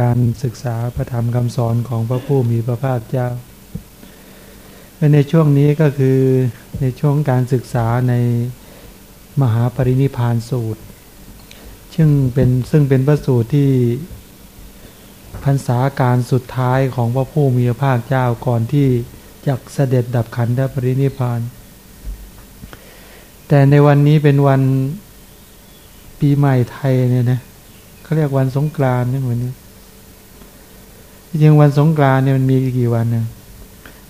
การศึกษาพระธรรมคำสอนของพระผู้มีพระภาคเจ้า ในช่วงนี้ก็คือในช่วงการศึกษาในมหาปรินิพานสูตร ซึ่งเป็นซึ่งเป็นพระสูตรที่พรรษาการสุดท้ายของพระผู้มีพระภาคเจ้าก่อนที่จะเสด็จดับขันธปรินิพาน แต่ในวันนี้เป็นวันปีใหม่ไทยเนี่ยนะเขาเรียกวันสงกรานต์เนี่ยวันนี้ จริงวันสงกรานเนี่ยมันมีกี่วันเนี่ย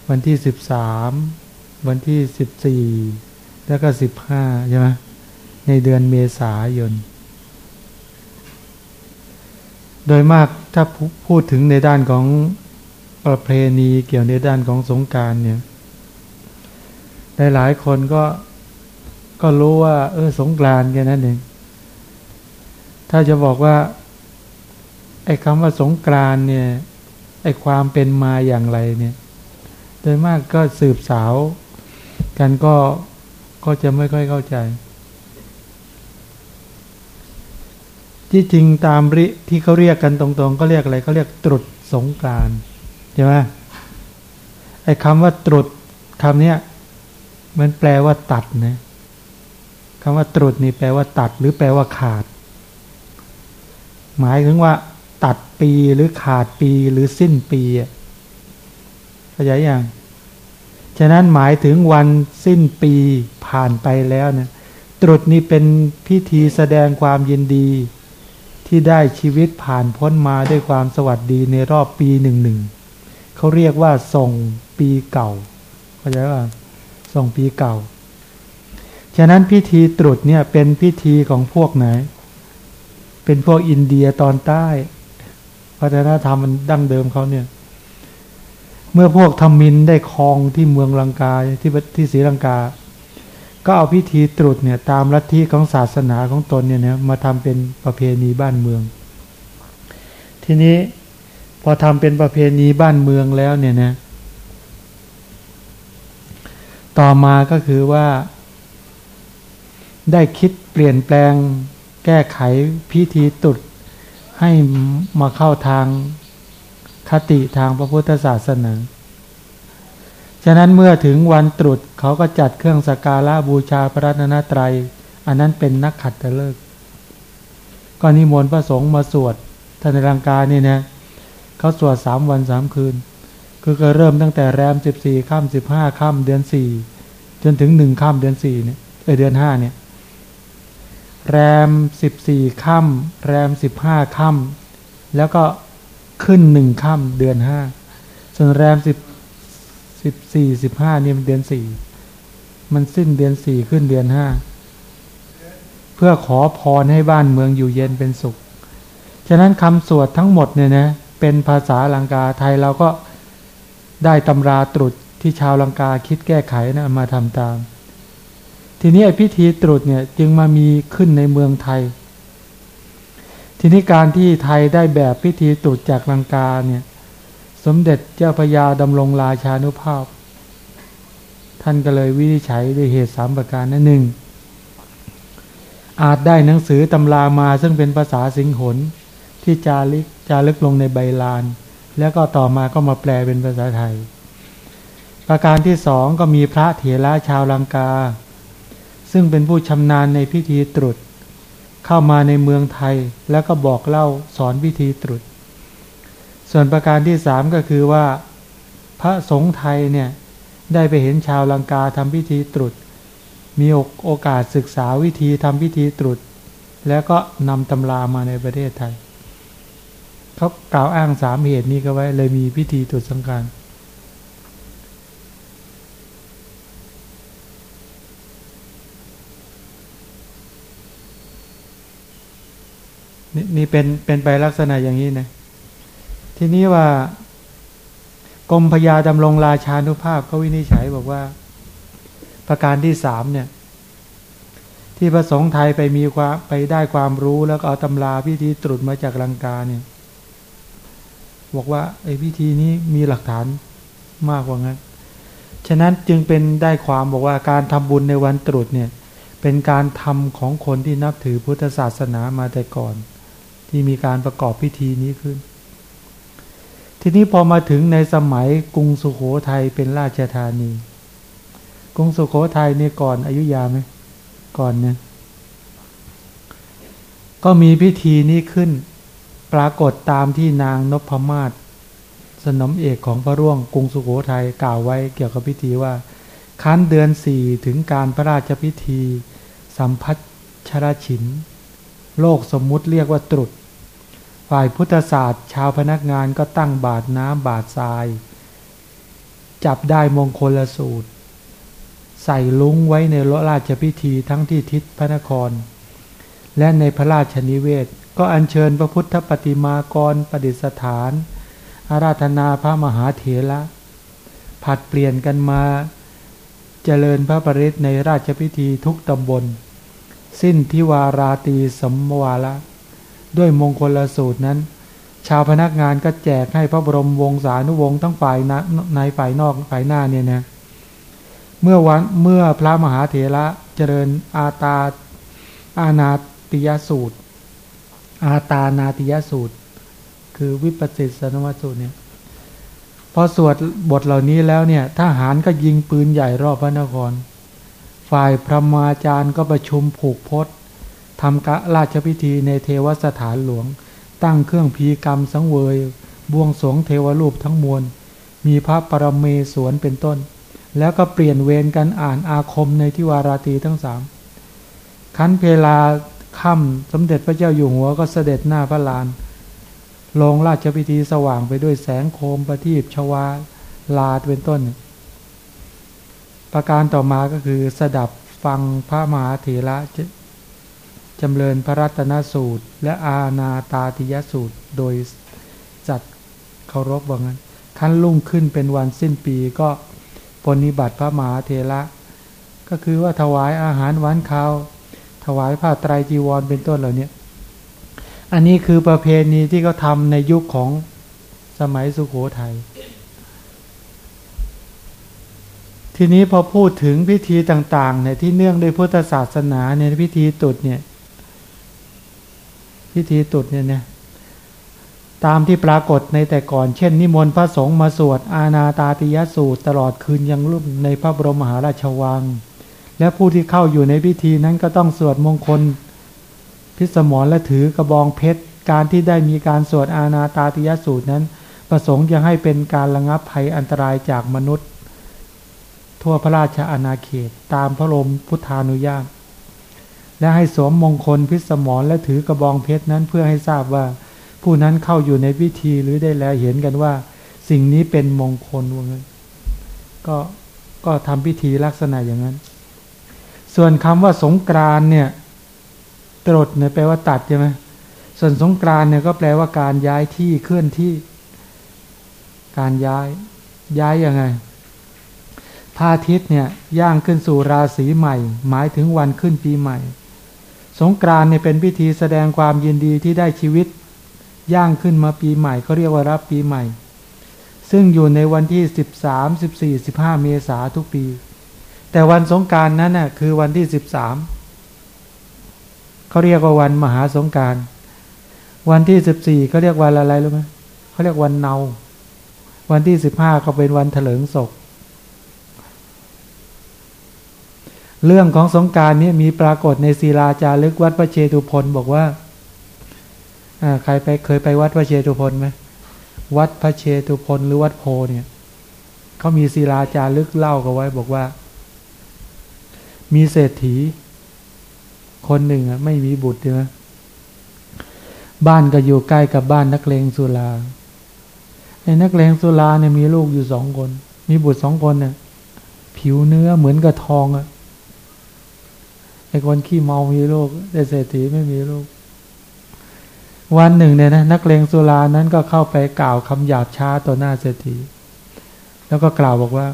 วันที่สิบสามวันที่สิบสี่แล้วก็สิบห้าใช่ไหมในเดือนเมษายน โดยมากถ้าพูดถึงในด้านของประเพณีเกี่ยวในด้านของสงการเนี่ยหลายๆคนก็ก็รู้ว่า เออสงกรานต์แค่นั้นเอง ถ้าจะบอกว่าไอ้คำว่าสงกรานเนี่ย ไอ้ความเป็นมาอย่างไรเนี่ย โดยมากก็สืบสาว กันก็ก็จะไม่ค่อยเข้าใจ ที่จริงตามริที่เขาเรียกกันตรงๆ ก็เรียกอะไรเขาเรียกตรุษสงกรานใช่ไหมไอ้คำว่าตรุษคำนี้มันแปลว่าตัดนะคำว่าตรุษนี่แปลว่าตัด หรือแปลว่าขาด หมายถึงว่า ตัดปีหรือขาดปีหรือสิ้นปีเข้าใจยังฉะนั้นหมายถึงวันสิ้นปีผ่านไปแล้วเนี่ยตรุษนี้เป็นพิธีแสดงความยินดี ที่ได้ชีวิตผ่านพ้นมาด้วยความสวัสดีในรอบปีหนึ่งหนึ่งเขาเรียกว่าส่งปีเก่าเข้าใจว่าส่งปีเก่า ฉะนั้นพิธีตรุษเนี่ยเป็นพิธีของพวกไหน เป็นพวกอินเดียตอนใต้ วัฒนธรรมมันดั้งเดิมเขาเนี่ย เมื่อพวกธรรมินได้ครองที่เมืองลังกาที่ที่ศรีลังกา ก็เอาพิธีตรุษเนี่ย ตามลัทธิของศาสนาของตนเนี่ยนะมาทำเป็นประเพณีบ้านเมือง ทีนี้พอทำเป็นประเพณีบ้านเมืองแล้วเนี่ยนะต่อมาก็คือว่าได้คิดเปลี่ยนแปลงแก้ไขพิธีตุด ให้มาเข้าทางคติทางพระพุทธศาสนา ฉะนั้นเมื่อถึงวันตรุษเขาก็จัดเครื่องสการะบูชาพระรัตนตรัย อันนั้นเป็นนักขัดตะเลิก ก็นิมนต์พระสงฆ์มาสวดท่านในรังกานี่นะเขาสวดสามวันสามคืน คือก็เริ่มตั้งแต่แรมสิบสี่ค่ำสิบห้าค่ำเดือนสี่จนถึงหนึ่งค่ำเดือนสี่เนี่ยเออเดือนห้าเนี่ย แรมสิบสี่ค่ำแรมสิบห้าค่ำแล้วก็ขึ้นหนึ่งค่ำเดือนห้าส่วนแรมสิบสิบสี่สิบห้านี่ยมันเดือนสี่มันสิ้นเดือนสี่ขึ้นเดือนห้าเพื่อขอพรให้บ้านเมืองอยู่เย็นเป็นสุข ฉะนั้นคำสวดทั้งหมดเนี่ยนะเป็นภาษาลังกาไทยเราก็ได้ตำราตรุษที่ชาวลังกาคิดแก้ไขนะมาทำตาม ทีนี้พิธีตรุษเนี่ยจึงมามีขึ้นในเมืองไทย ทีนี้การที่ไทยได้แบบพิธีตรุษจากลังกาเนี่ยสมเด็จเจ้าพญาดำรงราชานุภาพ ท่านก็เลยวินิจฉัยด้วยเหตุสามประการนั่นหนึ่งอาจได้หนังสือตำรามาซึ่งเป็นภาษาสิงหนที่จาริกจารึกลงในใบลาน แล้วก็ต่อมาก็มาแปลเป็นภาษาไทย ประการที่สองก็มีพระเถระชาวลังกา ซึ่งเป็นผู้ชำนาญในพิธีตรุษ เข้ามาในเมืองไทยแล้วก็บอกเล่าสอนพิธีตรุษ ส่วนประการที่สามก็คือว่า พระสงฆ์ไทยเนี่ย ได้ไปเห็นชาวลังกาทำพิธีตรุษ มีโอกาสศึกษาวิธีทำพิธีตรุษ แล้วก็นำตำรามาในประเทศไทยเขากล่าวอ้างสามเหตุนี้ก็ไว้เลยมีพิธีตรุษสังการ นี่นี่เป็นเป็นไปลักษณะอย่างนี้นะ ทีนี้ว่ากรมพยาดำรงราชานุภาพเขาวินิจฉัยบอกว่า ประการที่สามเนี่ย ที่พระสงฆ์ไทยไปมีความไปได้ความรู้แล้วก็เอาตำราพิธีตรุษมาจากลังกาเนี่ย บอกว่าไอ้พิธีนี้มีหลักฐานมากกว่างั้น ฉะนั้นจึงเป็นได้ความบอกว่าการทำบุญในวันตรุษเนี่ย เป็นการทำของคนที่นับถือพุทธศาสนามาแต่ก่อน ที่มีการประกอบพิธีนี้ขึ้น ทีนี้พอมาถึงในสมัยกรุงสุโขทัยเป็นราชธานี กรุงสุโขทัยนี่ก่อนอายุยาไหมก่อนเนี่ยก็มีพิธีนี้ขึ้น ปรากฏตามที่นางนพมาศสนมเอกของพระร่วงกรุงสุโขทัยกล่าวไว้เกี่ยวกับพิธีว่าคั้นเดือนสี่ถึงการพระราชพิธี สัมพัชชรชิน โลกสมมุติเรียกว่าตรุษ ฝ่ายพุทธศาสตร์ ชาวพนักงานก็ตั้งบาทน้ำบาททราย จับได้มงคลสูตร ใส่ลุงไว้ในราชพิธีทั้งที่ทิศพระนคร และในพระราชนิเวศ ก็อัญเชิญพระพุทธปฏิมากรประดิษฐาน อาราธนาพระมหาเถระผัดเปลี่ยนกันมาเจริญพระปริศในราชพิธีทุกตำบล สิ้นทิวาราตีสมวาละ ด้วยมงคลสูตรนั้น ชาวพนักงานก็แจกให้พระบรมวงศานุวงศ์ทั้งฝ่ายในฝ่ายนอกฝ่ายหน้าเนี่ยนะเมื่อวันเมื่อพระมหาเถระเจริญอาตาอานาติยสูตร อาตานาติยสูตร คือวิปัสสิสนวสูตรเนี่ยพอสวดบทเหล่านี้แล้วเนี่ยทหารก็ยิงปืนใหญ่รอบพระนคร ฝ่ายพระมาจารย์ก็ประชุมผูกพศ ทำกะราชพิธีในเทวสถานหลวง ตั้งเครื่องพีกรรมสังเวย บวงสวงเทวรูปทั้งมวล มีพระปรเมศวรเป็นต้น แล้วก็เปลี่ยนเวรกันอ่านอาคมในที่วาราตีทั้งสามคันเพลาค่ำสมเด็จพระเจ้าอยู่หัวก็เสด็จหน้าพระลานลงราชพิธีสว่างไปด้วยแสงโคมประทีปชวาลาดเป็นต้น ประการต่อมาก็คือสดับฟังพระมหาเถระ จำเริญพระรัตนสูตร และอาณาตาติยสูตร โดยจัดเคารพว่างั้นขั้นลุ่งขึ้นเป็นวันสิ้นปีก็ปนิบัติพระมหาเถระก็คือว่าถวายอาหารหวานข้าวถวายผ้าไตรจีวรเป็นต้นเหล่านี้อันนี้คือประเพณีที่เขาทำในยุคของสมัยสุขโขทยัยทีนี้พอพูดถึงพิธีต่างๆเนี่ยที่เนื่องด้วยพุทธศาสนาเนี่ยพิธีตุดเนี่ย พิธีตุดเนี่ยเนี่ยตามที่ปรากฏในแต่ก่อน เช่น นิมนต์พระสงฆ์มาสวด อาณาตาติยสูตร ตลอดคืนยังรุ่มในพระบรมมหาราชวัง และผู้ที่เข้าอยู่ในพิธีนั้นก็ต้องสวดมงคล พิสมรและถือกระบองเพชร การที่ได้มีการสวดอาณาตาติยสูตรนั้น ประสงค์จะให้เป็นการระงับภัยอันตรายจากมนุษย์ ทั่วพระราชอาณาเขต ตามพระลมพุทธานุญาต และให้สวมมงคลพิสมรและถือกระบองเพชรนั้นเพื่อให้ทราบว่า ผู้นั้นเข้าอยู่ในพิธีหรือได้แล้วเห็นกันว่า สิ่งนี้เป็นมงคลว่างั้นก็ก็ทำพิธีลักษณะอย่างนั้น ส่วนคำว่าสงกรานเนี่ยตรดเนี่ยแปลว่าตัดใช่ไหมส่วนสงกรานเนี่ยก็แปลว่าการย้ายที่เคลื่อนที่ การย้ายย้ายยังไงพระอาทิตย์เนี่ยย่างขึ้นสู่ราศีใหม่ หมายถึงวันขึ้นปีใหม่ สงกรานเนี่ยเป็นพิธีแสดงความยินดีที่ได้ชีวิต ย่างขึ้นมาปีใหม่เขาเรียกว่ารับปีใหม่ ซึ่งอยู่ในวันที่สิบสามสิบสี่สิบห้าเมษาทุกปี แต่วันสงการนั้นน่ะคือวันที่สิบสามเขาเรียกว่าวันมหาสงการวันที่สิบสี่เขาเรียกวันอะไรรู้ไหมเขาเรียกวันเนา วันที่สิบห้าก็เป็นวันเถลิงศก เรื่องของสงการนี้มีปรากฏในศิลาจารึกวัดพระเชตุพนบอกว่าใครไปเคยไปวัดพระเชตุพนไหมวัดพระเชตุพนหรือวัดโพเนี่ยเขามีศิลาจารึกเล่ากันไว้บอกว่า มีเศรษฐี คนหนึ่งอะไม่มีบุตรใช่ไหมบ้านก็อยู่ใกล้กับบ้านนักเลงสุราไอ้นักเลงสุราเนี่ยมีลูกอยู่สองคน มีบุตรสองคนเนี่ยผิวเนื้อเหมือนกับทองอะ ไอ้คนขี้เมามีลูกแต่เศรษฐีไม่มีลูกวันหนึ่งเนี่ยนะนักเลงสุรานั้นก็เข้าไปกล่าวคำหยาบช้าต่อหน้าเศรษฐี แล้วก็กล่าวบอกว่า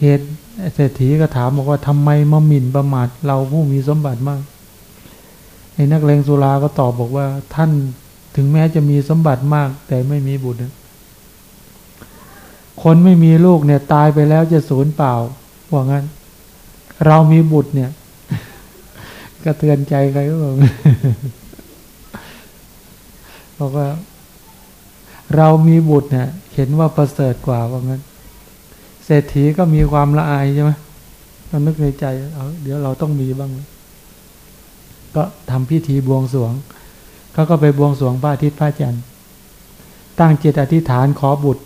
เหตุเศรษฐีก็ถามบอกว่าทำไมมาหมิ่นประมาทเราผู้มีสมบัติมากไอ้นักเลงสุราก็ตอบบอกว่า ท่านถึงแม้จะมีสมบัติมาก แต่ไม่มีบุตรคนไม่มีลูกเนี่ย ตายไปแล้วจะสูญเปล่าว่างั้น เรามีบุตรเนี่ย ก็เตือนใจใครก็บอกบอกว่า เรามีบุตรเนี่ยเห็นว่าประเสริฐกว่าว่างั้น เศรษฐีก็มีความละอายใช่ไหมเรานึกในใจเอาเดี๋ยวเราต้องมีบ้าง ก็ทำพิธีบวงสรวงเขาก็ไปบวงสรวงพระอาทิตย์พระจันทร์ตั้งจิตอธิษฐานขอบุตร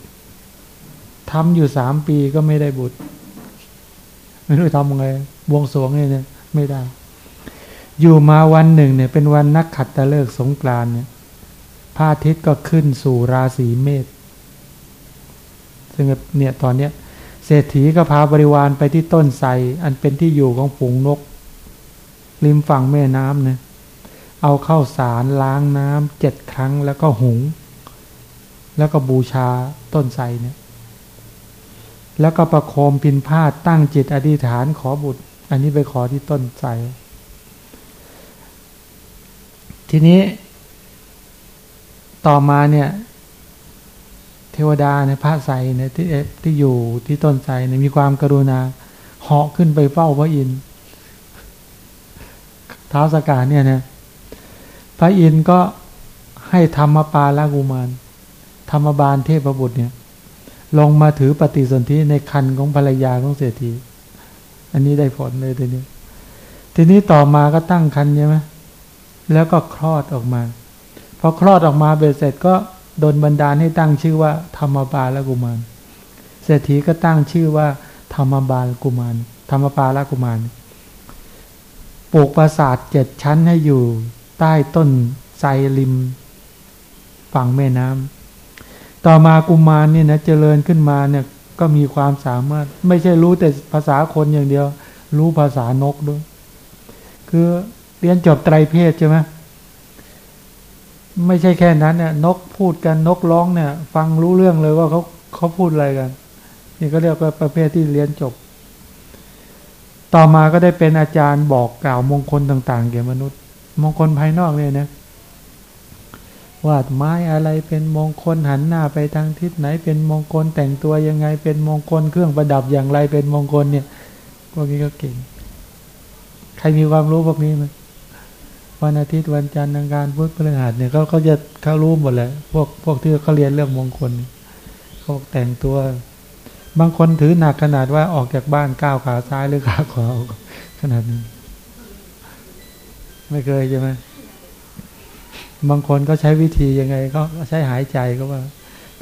ทำอยู่สามปีก็ไม่ได้บุตร ไม่รู้ทำไงบวงสรวงเนี่ยไม่ได้ อยู่มาวันหนึ่งเนี่ยเป็นวันนักขัดตะเลิกสงกรานเนี่ยพระอาทิตย์ก็ขึ้นสู่ราศีเมษซึ่งเนี่ยตอนเนี้ยเศรษฐีก็พาบริวารไปที่ต้นไทรอันเป็นที่อยู่ของฝูงนก ริมฝั่งแม่น้ำเนี่ยเอาเข้าสารล้างน้ำเจ็ดครั้งแล้วก็หุง แล้วก็บูชาต้นไทรเนี่ยแล้วก็ประโคมพินพาดตั้งจิตอธิษฐานขอบุตร อันนี้ไปขอที่ต้นไทร ทีนี้ต่อมาเนี่ย เทวดาเนี่ยพระใสเนี่ยที่ที่อยู่ที่ต้นไทรเนี่ยมีความกรุณาเหาะขึ้นไปเฝ้าพระอินทร์ท้าวสกาเนี่ยนะพระอินทร์ก็ให้ธรรมปาลกุมาร ธรรมบาลเทพบุตรเนี่ย ลงมาถือปฏิสนธิในคันของภรรยาของเศรษฐี อันนี้ได้ผลเลยทีนี้ ทีนี้ต่อมาก็ตั้งคันใช่ไหม แล้วก็คลอดออกมาพอคลอดออกมาเบ็ดเสร็จก็โดนบันดาลให้ตั้งชื่อว่าธรรมบาลกุมารเศรษฐีก็ตั้งชื่อว่า ธรรมบาลกุมารธรรมปาลกุมารปลูกปราสาทเจ็ดชั้นให้อยู่ใต้ต้นไทรริม ฝั่งแม่น้ำต่อมากุมารเนี่ยนะเจริญขึ้นมาเนี่ยก็มีความสามารถ ไม่ใช่รู้แต่ภาษาคนอย่างเดียว รู้ภาษานกด้วย คือ เรียนจบไตรเพศใช่ไหมไม่ใช่แค่นั้นเนี่ยนกพูดกันนกร้องเนี่ย ฟังรู้เรื่องเลยว่าเขาเขาพูดอะไรกัน นี่ก็เรียกว่าประเภทที่เรียนจบ ต่อมาก็ได้เป็นอาจารย์บอกกล่าวมงคลต่างๆแก่มนุษย์ มงคลภายนอกเนี่ยนะวาดไม้อะไรเป็นมงคลหันหน้าไปทางทิศไหนเป็นมงคลแต่งตัวยังไงเป็นมงคลเครื่องประดับอย่างไรเป็นมงคลเนี่ยพวกนี้ก็เก่ง ใครมีความรู้พวกนี้ไหม วันอาทิตย์วันจันทร์อังคารพุธพฤหัสเนี่ยเขาเขาจะเขารู้หมดเลยพวกพวกที่เขาเรียนเรื่องมงคลเขาแต่งตัว บางคนถือหนักขนาดว่าออกจากบ้านก้าวขาซ้ายหรือขาขวาขนาดนั้นไม่เคยใช่ไหมบางคนก็ใช้วิธียังไงก็ใช้หายใจก็ว่า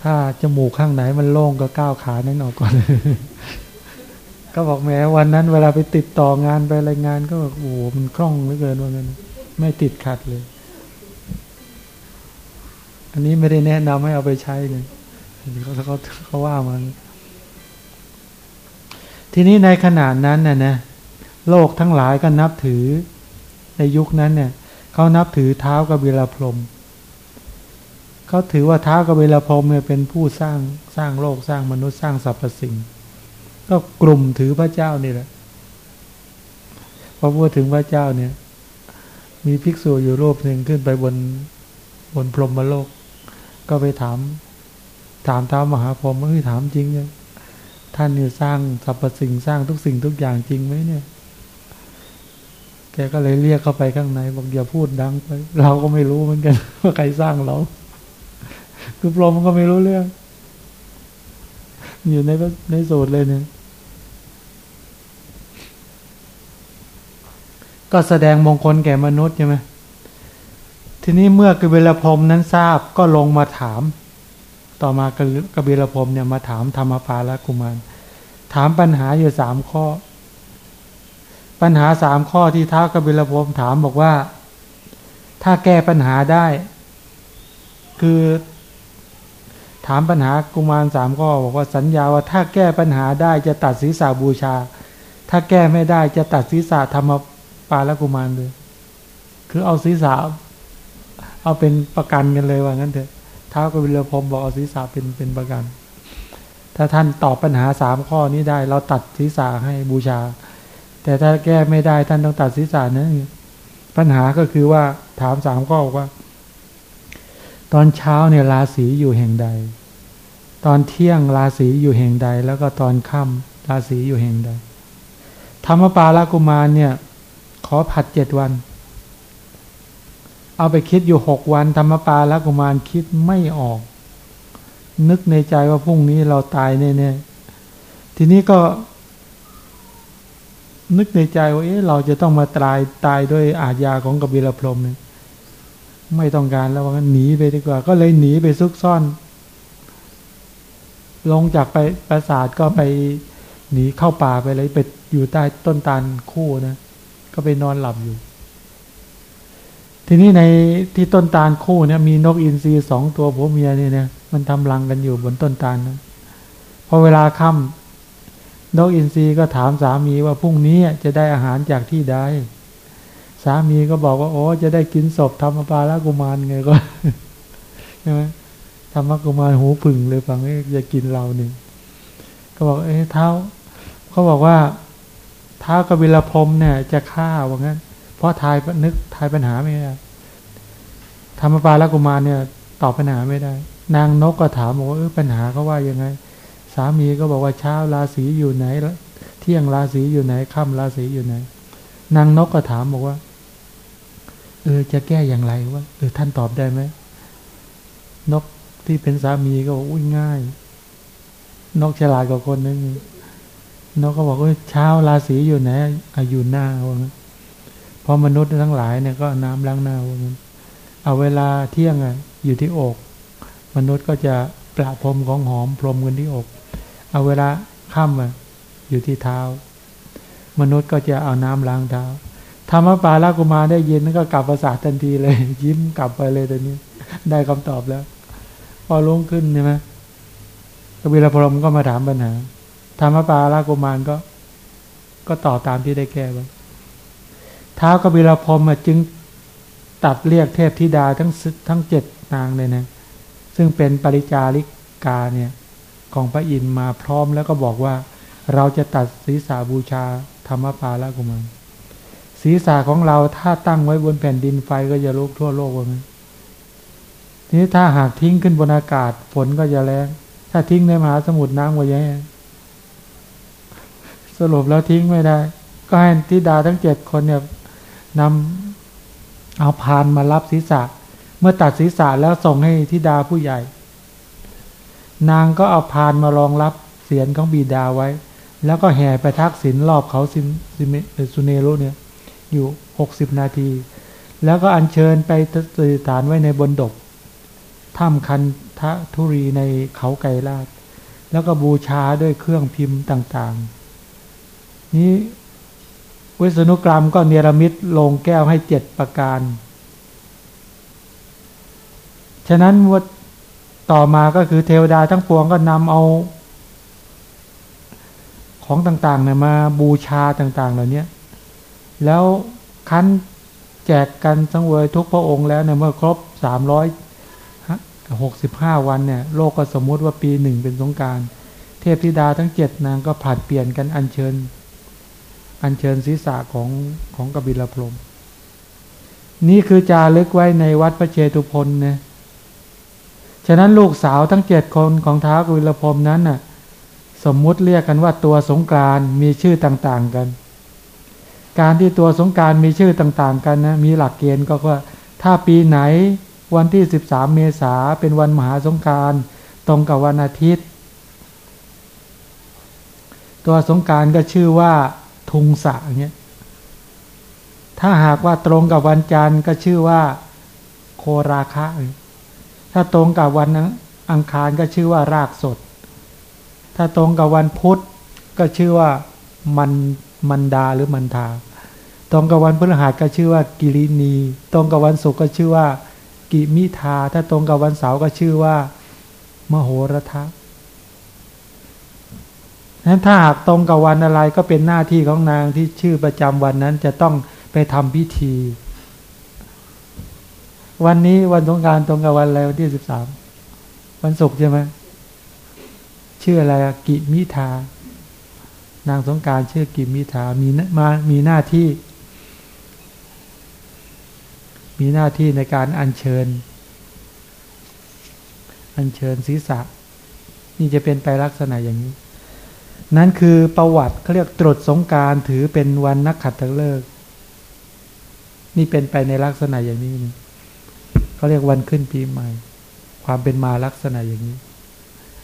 ถ้าจมูกข้างไหนมันโล่งก็ก้าวขานั้นออกก่อน ก็บอกแม้วันนั้นเวลาไปติดต่องานไปรายงานก็บอกโอ้โหมันคล่องเหลือเกินว่างั้น ไม่ติดขัดเลย อันนี้ไม่ได้แนะนำให้เอาไปใช้เลยเขาเขาเขาว่ามัน ทีนี้ในขนาดนั้นน่ะนะโลกทั้งหลายก็นับถือ ในยุคนั้นเนี่ยเขานับถือเท้ากบิลพรมเขาถือว่าเท้ากบิลพรมเนี่ยเป็นผู้สร้างสร้างโลกสร้างมนุษย์สร้างสรรพสิ่ง ก็กลุ่มถือพระเจ้านี่แหละพอพูดถึงพระเจ้าเนี่ย มีภิกษุอยู่รูปหนึ่งขึ้นไปบนบนพรหมโลก ก็ไปถาม ถามท้ามหาพรหมเฮ้ยถามจริงเนี่ยท่านเนี่ยสร้างสรรพสิ่งสร้างทุกสิ่งทุกอย่างจริงไหมเนี่ย แกก็เลยเรียกเข้าไปข้างในบอกอย่าพูดดังไป เราก็ไม่รู้เหมือนกันว่าใครสร้างเรา คือพรหมก็ไม่รู้เรื่อง อยู่ในในสูตรเลยเนี่ย ก็แสดงมงคลแก่มนุษย์ใช่ไหมทีนี้เมื่อกบิลพรมนั้นทราบก็ลงมาถาม ต่อมากบิลพรมเนี่ยมาถามธรรมภาละกุมาร ถามปัญหาอยู่สามข้อ ปัญหาสามข้อที่ท้ากบิลพรมถามบอกว่า ถ้าแก้ปัญหาได้ คือถามปัญหากุมารสามข้อบอกว่าสัญญาว่าถ้าแก้ปัญหาได้จะตัดศีรษะบูชา ถ้าแก้ไม่ได้จะตัดศีรษะธรรม ปาละกุมารเลย คือเอาศีรษะเอาเป็นประกันกันเลยว่างั้นเถอะท้าวกบิลพรมบอกเอาศีรษะเป็นเป็นประกัน ถ้าท่านตอบปัญหาสามข้อนี้ได้ เราตัดศีรษะให้บูชา แต่ถ้าแก้ไม่ได้ท่านต้องตัดศีรษะนะปัญหาก็คือว่าถามสามข้อว่า ตอนเช้าเนี่ยราศีอยู่แห่งใด ตอนเที่ยงราศีอยู่แห่งใด แล้วก็ตอนค่ำราศีอยู่แห่งใดธรรมปาลกุมารเนี่ย ขอผัดเจ็ดวัน เอาไปคิดอยู่หกวัน ธรรมปาละกุมารคิดไม่ออก นึกในใจว่าพรุ่งนี้เราตายแน่ๆทีนี้ก็ นึกในใจว่าเอ๊ะเราจะต้องมาตายตายด้วยอาญาของกบิลพรมเนี่ยไม่ต้องการแล้วว่าหนีไปดีกว่า ก็เลยหนีไปซุกซ่อน ลงจากไปปราสาทก็ไปหนีเข้าป่าไปเลยไปอยู่ใต้ต้นตาลคู่นะ ก็ไปนอนหลับอยู่ ทีนี้ในที่ต้นตาลคู่เนี่ยมีนกอินทรีสองตัวผัวเมียเนี่ยนะมันทำรังกันอยู่บนต้นตาลนะพอเวลาค่ำนกอินทรีก็ถามสามีว่าพรุ่งนี้จะได้อาหารจากที่ใดสามีก็บอกว่าโอ้จะได้กินศพธรรมปาละกุมารไงก็ใช่ไหมธรรมกุมารหูผึ่งเลยฟังจะกินเราเนี่ยก็บอกเอ้เท้าเขาบอกว่า ท้ากบิลพรมเนี่ย จะฆ่าว่างั้น เพราะทายนึกทายปัญหาไม่ได้ธรรมปาลกุมารเนี่ย ตอบปัญหาไม่ได้ นางนกก็ถามบอกว่าเออปัญหาเขาว่ายังไง สามีก็บอกว่าเช้าราศีอยู่ไหนเที่ยงราศีอยู่ไหนค่ำราศีอยู่ไหน นางนกก็ถามบอกว่า เออจะแก้อย่างไรวะเออท่านตอบได้ไหมนกที่เป็นสามีก็บอกอุ้ยง่าย นกฉลาดกว่าคนนึง นกก็บอกว่าเช้าราศีอยู่ไหนอายุหน้าว่างั้นพอมนุษย์ทั้งหลายเนี่ยก็น้ำล้างหน้าว่างั้นเอาเวลาเที่ยงอะอยู่ที่อก มนุษย์ก็จะประพรมของหอมพรมกันที่อก เอาเวลาค่ำอะอยู่ที่เท้า มนุษย์ก็จะเอาน้ำล้างเท้าธรรมปาลากุมาได้ยินก็กลับภาษาททันทีเลย ยิ้มกลับไปเลยตอนนี้ ได้คำตอบแล้ว พอลงขึ้นใช่ไหมกบิลพรมก็มาถามปัญหา ธรรมปาลากุมารก็ ก็ตอบตามที่ได้แก้ไว้ท้าวกบิลพรมจึงตัดเรียกเทพธิดาทั้งทั้งเจ็ดนางเลยนะ ซึ่งเป็นปริจาริกาเนี่ยของพระอินมาพร้อมแล้วก็บอกว่า เราจะตัดศีรษะบูชาธรรมปาลากุมารศีรษะของเราถ้าตั้งไว้บนแผ่นดินไฟก็จะลุกทั่วโลกว่างั้นทีนี้ถ้าหากทิ้งขึ้นบนอากาศฝนก็จะแรงถ้าทิ้งในมหาสมุทรน้ำก็แย่ สรุปแล้วทิ้งไม่ได้ ก็ให้ทิดาทั้งเจ็ดคนเนี่ยนำเอาพานมารับศีรษะ เมื่อตัดศีรษะแล้วส่งให้ทิดาผู้ใหญ่ นางก็เอาพานมารองรับเสียนของบีดาไว้ แล้วก็แห่ไปทักษิณรอบเขาซิมสุเนรุเนี่ย อยู่หกสิบนาที แล้วก็อัญเชิญไปสถานไว้ในบนดกถ้ำคันทะทุรีในเขาไกรลาดแล้วก็บูชาด้วยเครื่องพิมพ์ต่างๆ นี้วิษณุกรรมก็เนรมิตลงแก้วให้เจ็ดประการ ฉะนั้นว่าต่อมาก็คือเทวดาทั้งปวงก็นำเอา ของต่างๆเนี่ยมาบูชาต่าง ๆ เหล่านี้แล้วคั้นแจกกันสังเวยทุกพระองค์แล้วเนี่ยเมื่อครบสามร้อยหกสิบห้าวันเนี่ยโลกก็สมมุติว่าปีหนึ่งเป็นสงการ เทพธิดาทั้งเจ็ดนางก็ผัดเปลี่ยนกันอัญเชิญ อัญเชิญศีรษะของของกบิลพรม นี่คือจารึกไว้ในวัดพระเชตุพนเนี่ยฉะนั้นลูกสาวทั้งเจ็ดคนของท้าวกบิลพรมนั้นน่ะ สมมุติเรียกกันว่าตัวสงกรานมีชื่อต่างๆกัน การที่ตัวสงการมีชื่อต่างๆ กันนะมีหลักเกณฑ์ก็ว่า ถ้าปีไหนวันที่สิบสามเมษาเป็นวันมหาสงการตรงกับวันอาทิตย์ ตัวสงการก็ชื่อว่า ทุงสะเงี้ยถ้าหากว่าตรงกับวันจันทร์ก็ชื่อว่า โคราคะ ถ้าตรงกับวันอังคารก็ชื่อว่ารากสด ถ้าตรงกับวันพุธก็ชื่อว่ามันมันดาหรือมันทา ตรงกับวันพฤหัสก็ชื่อว่ากิรินี ตรงกับวันศุกร์ก็ชื่อว่า กิมิทา ถ้าตรงกับวันเสาร์ก็ชื่อว่า มโหรทะ นั้นถ้าหากตรงกับวันอะไรก็เป็นหน้าที่ของนางที่ชื่อประจำวันนั้นจะต้องไปทำพิธี วันนี้วันสงการตรงกับวันอะไรวันที่สิบสามวันศุกร์ใช่ไหมชื่ออะไรกิมิทานางสงการชื่อกิมิทามีมามีหน้าที่ มีหน้าที่ในการอัญเชิญ อัญเชิญศีรษะ นี่จะเป็นไปลักษณะอย่างนี้ นั้นคือประวัติเขาเรียกตรวจสงการถือเป็นวันนักขัตฤกษ์นี่เป็นไปในลักษณะอย่างนี้เขาเรียกวันขึ้นปีใหม่ ความเป็นมาลักษณะอย่างนี้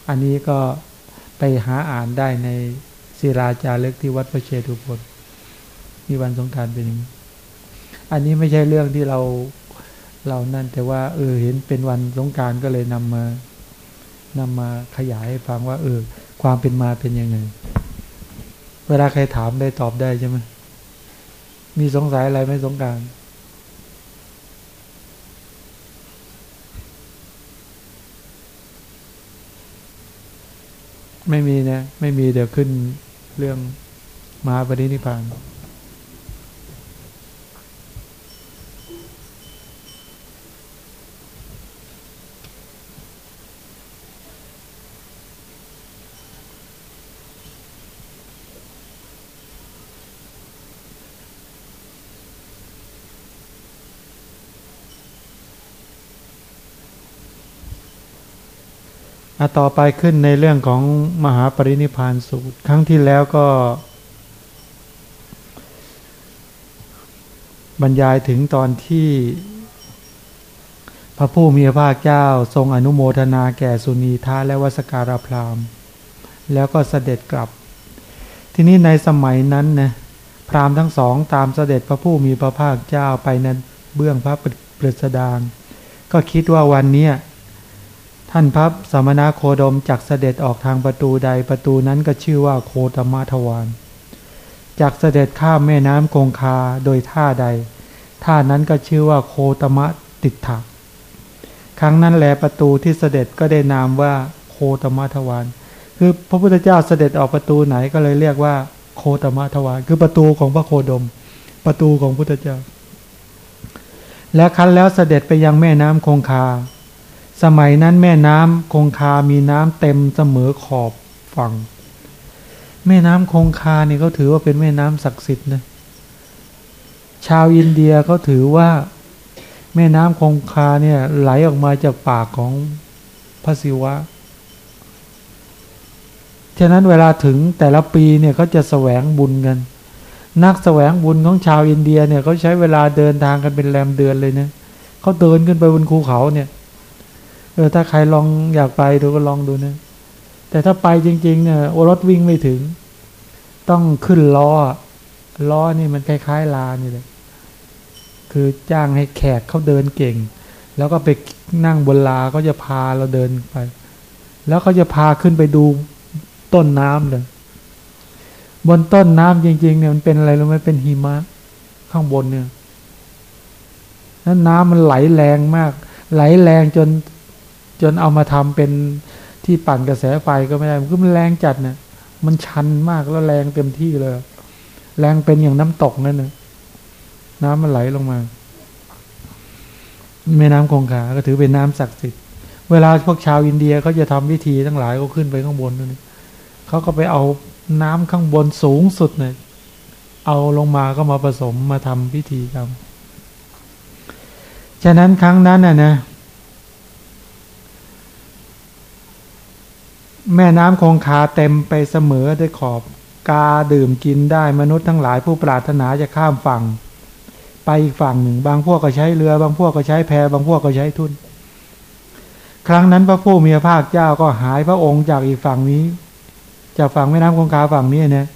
อันนี้ก็ไปหาอ่านได้ในศิราจารึกที่วัดพระเชตุพนมีวันสงการเป็นอย่างนี้ อันนี้ไม่ใช่เรื่องที่เราเรานั่นแต่ว่า เออ เห็นเป็นวันสงการก็เลยนำมานำมาขยายให้ฟังว่า เออ ความเป็นมาเป็นยังไง เวลาใครถามได้ตอบได้ใช่ไหมมีสงสัยอะไรไม่สงการไม่มีนะ ไม่มีเดี๋ยวขึ้นเรื่องมาปรินิพาน อะต่อไปขึ้นในเรื่องของมหาปรินิพานสูตร ครั้งที่แล้วก็ บรรยายถึงตอนที่พระผู้มีพระภาคเจ้าทรงอนุโมทนาแก่สุนีทาและวสการพรามแล้วก็เสด็จกลับ ที่นี้ในสมัยนั้นนะพรามทั้งสองตามเสด็จพระผู้มีพระภาคเจ้าไปนั้นเบื้องพระปริศดางก็คิดว่าวันนี้ ท่านพระสมณโคดมจากเสด็จออกทางประตูใดประตูนั้นก็ชื่อว่าโคตมะทวารจากเสด็จข้ามแม่น้ำคงคาโดยท่าใด ท่านั้นก็ชื่อว่าโคตมะติดถักครั้งนั้นแลประตูที่เสด็จก็ได้นามว่าโคตมะทวารคือพระพุทธเจ้าเสด็จออกประตูไหนก็เลยเรียกว่า โคตมะทวารคือประตูของพระโคดม ประตูของพุทธเจ้า และครั้นแล้วเสด็จไปยังแม่น้ำคงคา สมัยนั้นแม่น้ำคงคามีน้ำเต็มเสมอขอบฝั่ง แม่น้ำคงคาเนี่ยเขาถือว่าเป็นแม่น้ำศักดิ์สิทธิ์นะชาวอินเดียเขาถือว่าแม่น้ำคงคาเนี่ยไหลออกมาจากปากของพระศิวะ ฉะนั้นเวลาถึงแต่ละปีเนี่ยเขาจะแสวงบุญกัน นักแสวงบุญของชาวอินเดียเนี่ยเขาใช้เวลาเดินทางกันเป็นแรมเดือนเลยเนะเขาเดินขึ้นไปบนภูเขาเนี่ย เออถ้าใครลองอยากไปดูก็ลองดูนะแต่ถ้าไปจริง ๆ เนี่ยรถวิ่งไม่ถึง ต้องขึ้นล้อล้อนี่มันคล้ายๆลานี่เลยคือจ้างให้แขกเขาเดินเก่ง แล้วก็ไปนั่งบนลาก็จะพาเราเดินไป แล้วก็จะพาขึ้นไปดูต้นน้ำเลยบนต้นน้ำจริง ๆ เนี่ยมันเป็นอะไรรู้ไหมเป็นหิมะข้างบนเนี่ยนั้นน้ำมันไหลแรงมาก ไหลแรงจน จนเอามาทำเป็นที่ปั่นกระแสไฟก็ไม่ได้ มันก็มันแรงจัดเนะมันชันมากแล้วแรงเต็มที่เลย แรงเป็นอย่างน้ำตกนั่นนะน้ำมันไหลลงมา แม่น้ำคงคาก็ถือเป็นน้ำศักดิ์สิทธิ์ เวลาพวกชาวอินเดียเขาจะทำพิธีทั้งหลายก็ขึ้นไปข้างบนนั่นเขาก็ไปเอาน้ำข้างบนสูงสุดเนี่ยเอาลงมาก็มาผสมมาทำพิธีกรรมฉะนั้นครั้งนั้นน่ะนะ แม่น้ำคงคาเต็มไปเสมอด้วยขอบกาดื่มกินได้มนุษย์ทั้งหลายผู้ปรารถนาจะข้ามฝั่ง ไปอีกฝั่งหนึ่ง บางพวกก็ใช้เรือบางพวกก็ใช้แพบางพวกก็ใช้ทุน ครั้งนั้นพระผู้มีพระภาคเจ้าก็หายพระองค์จากอีกฝั่งนี้ จากฝั่งแม่น้ำคงคาฝั่งนี้นะ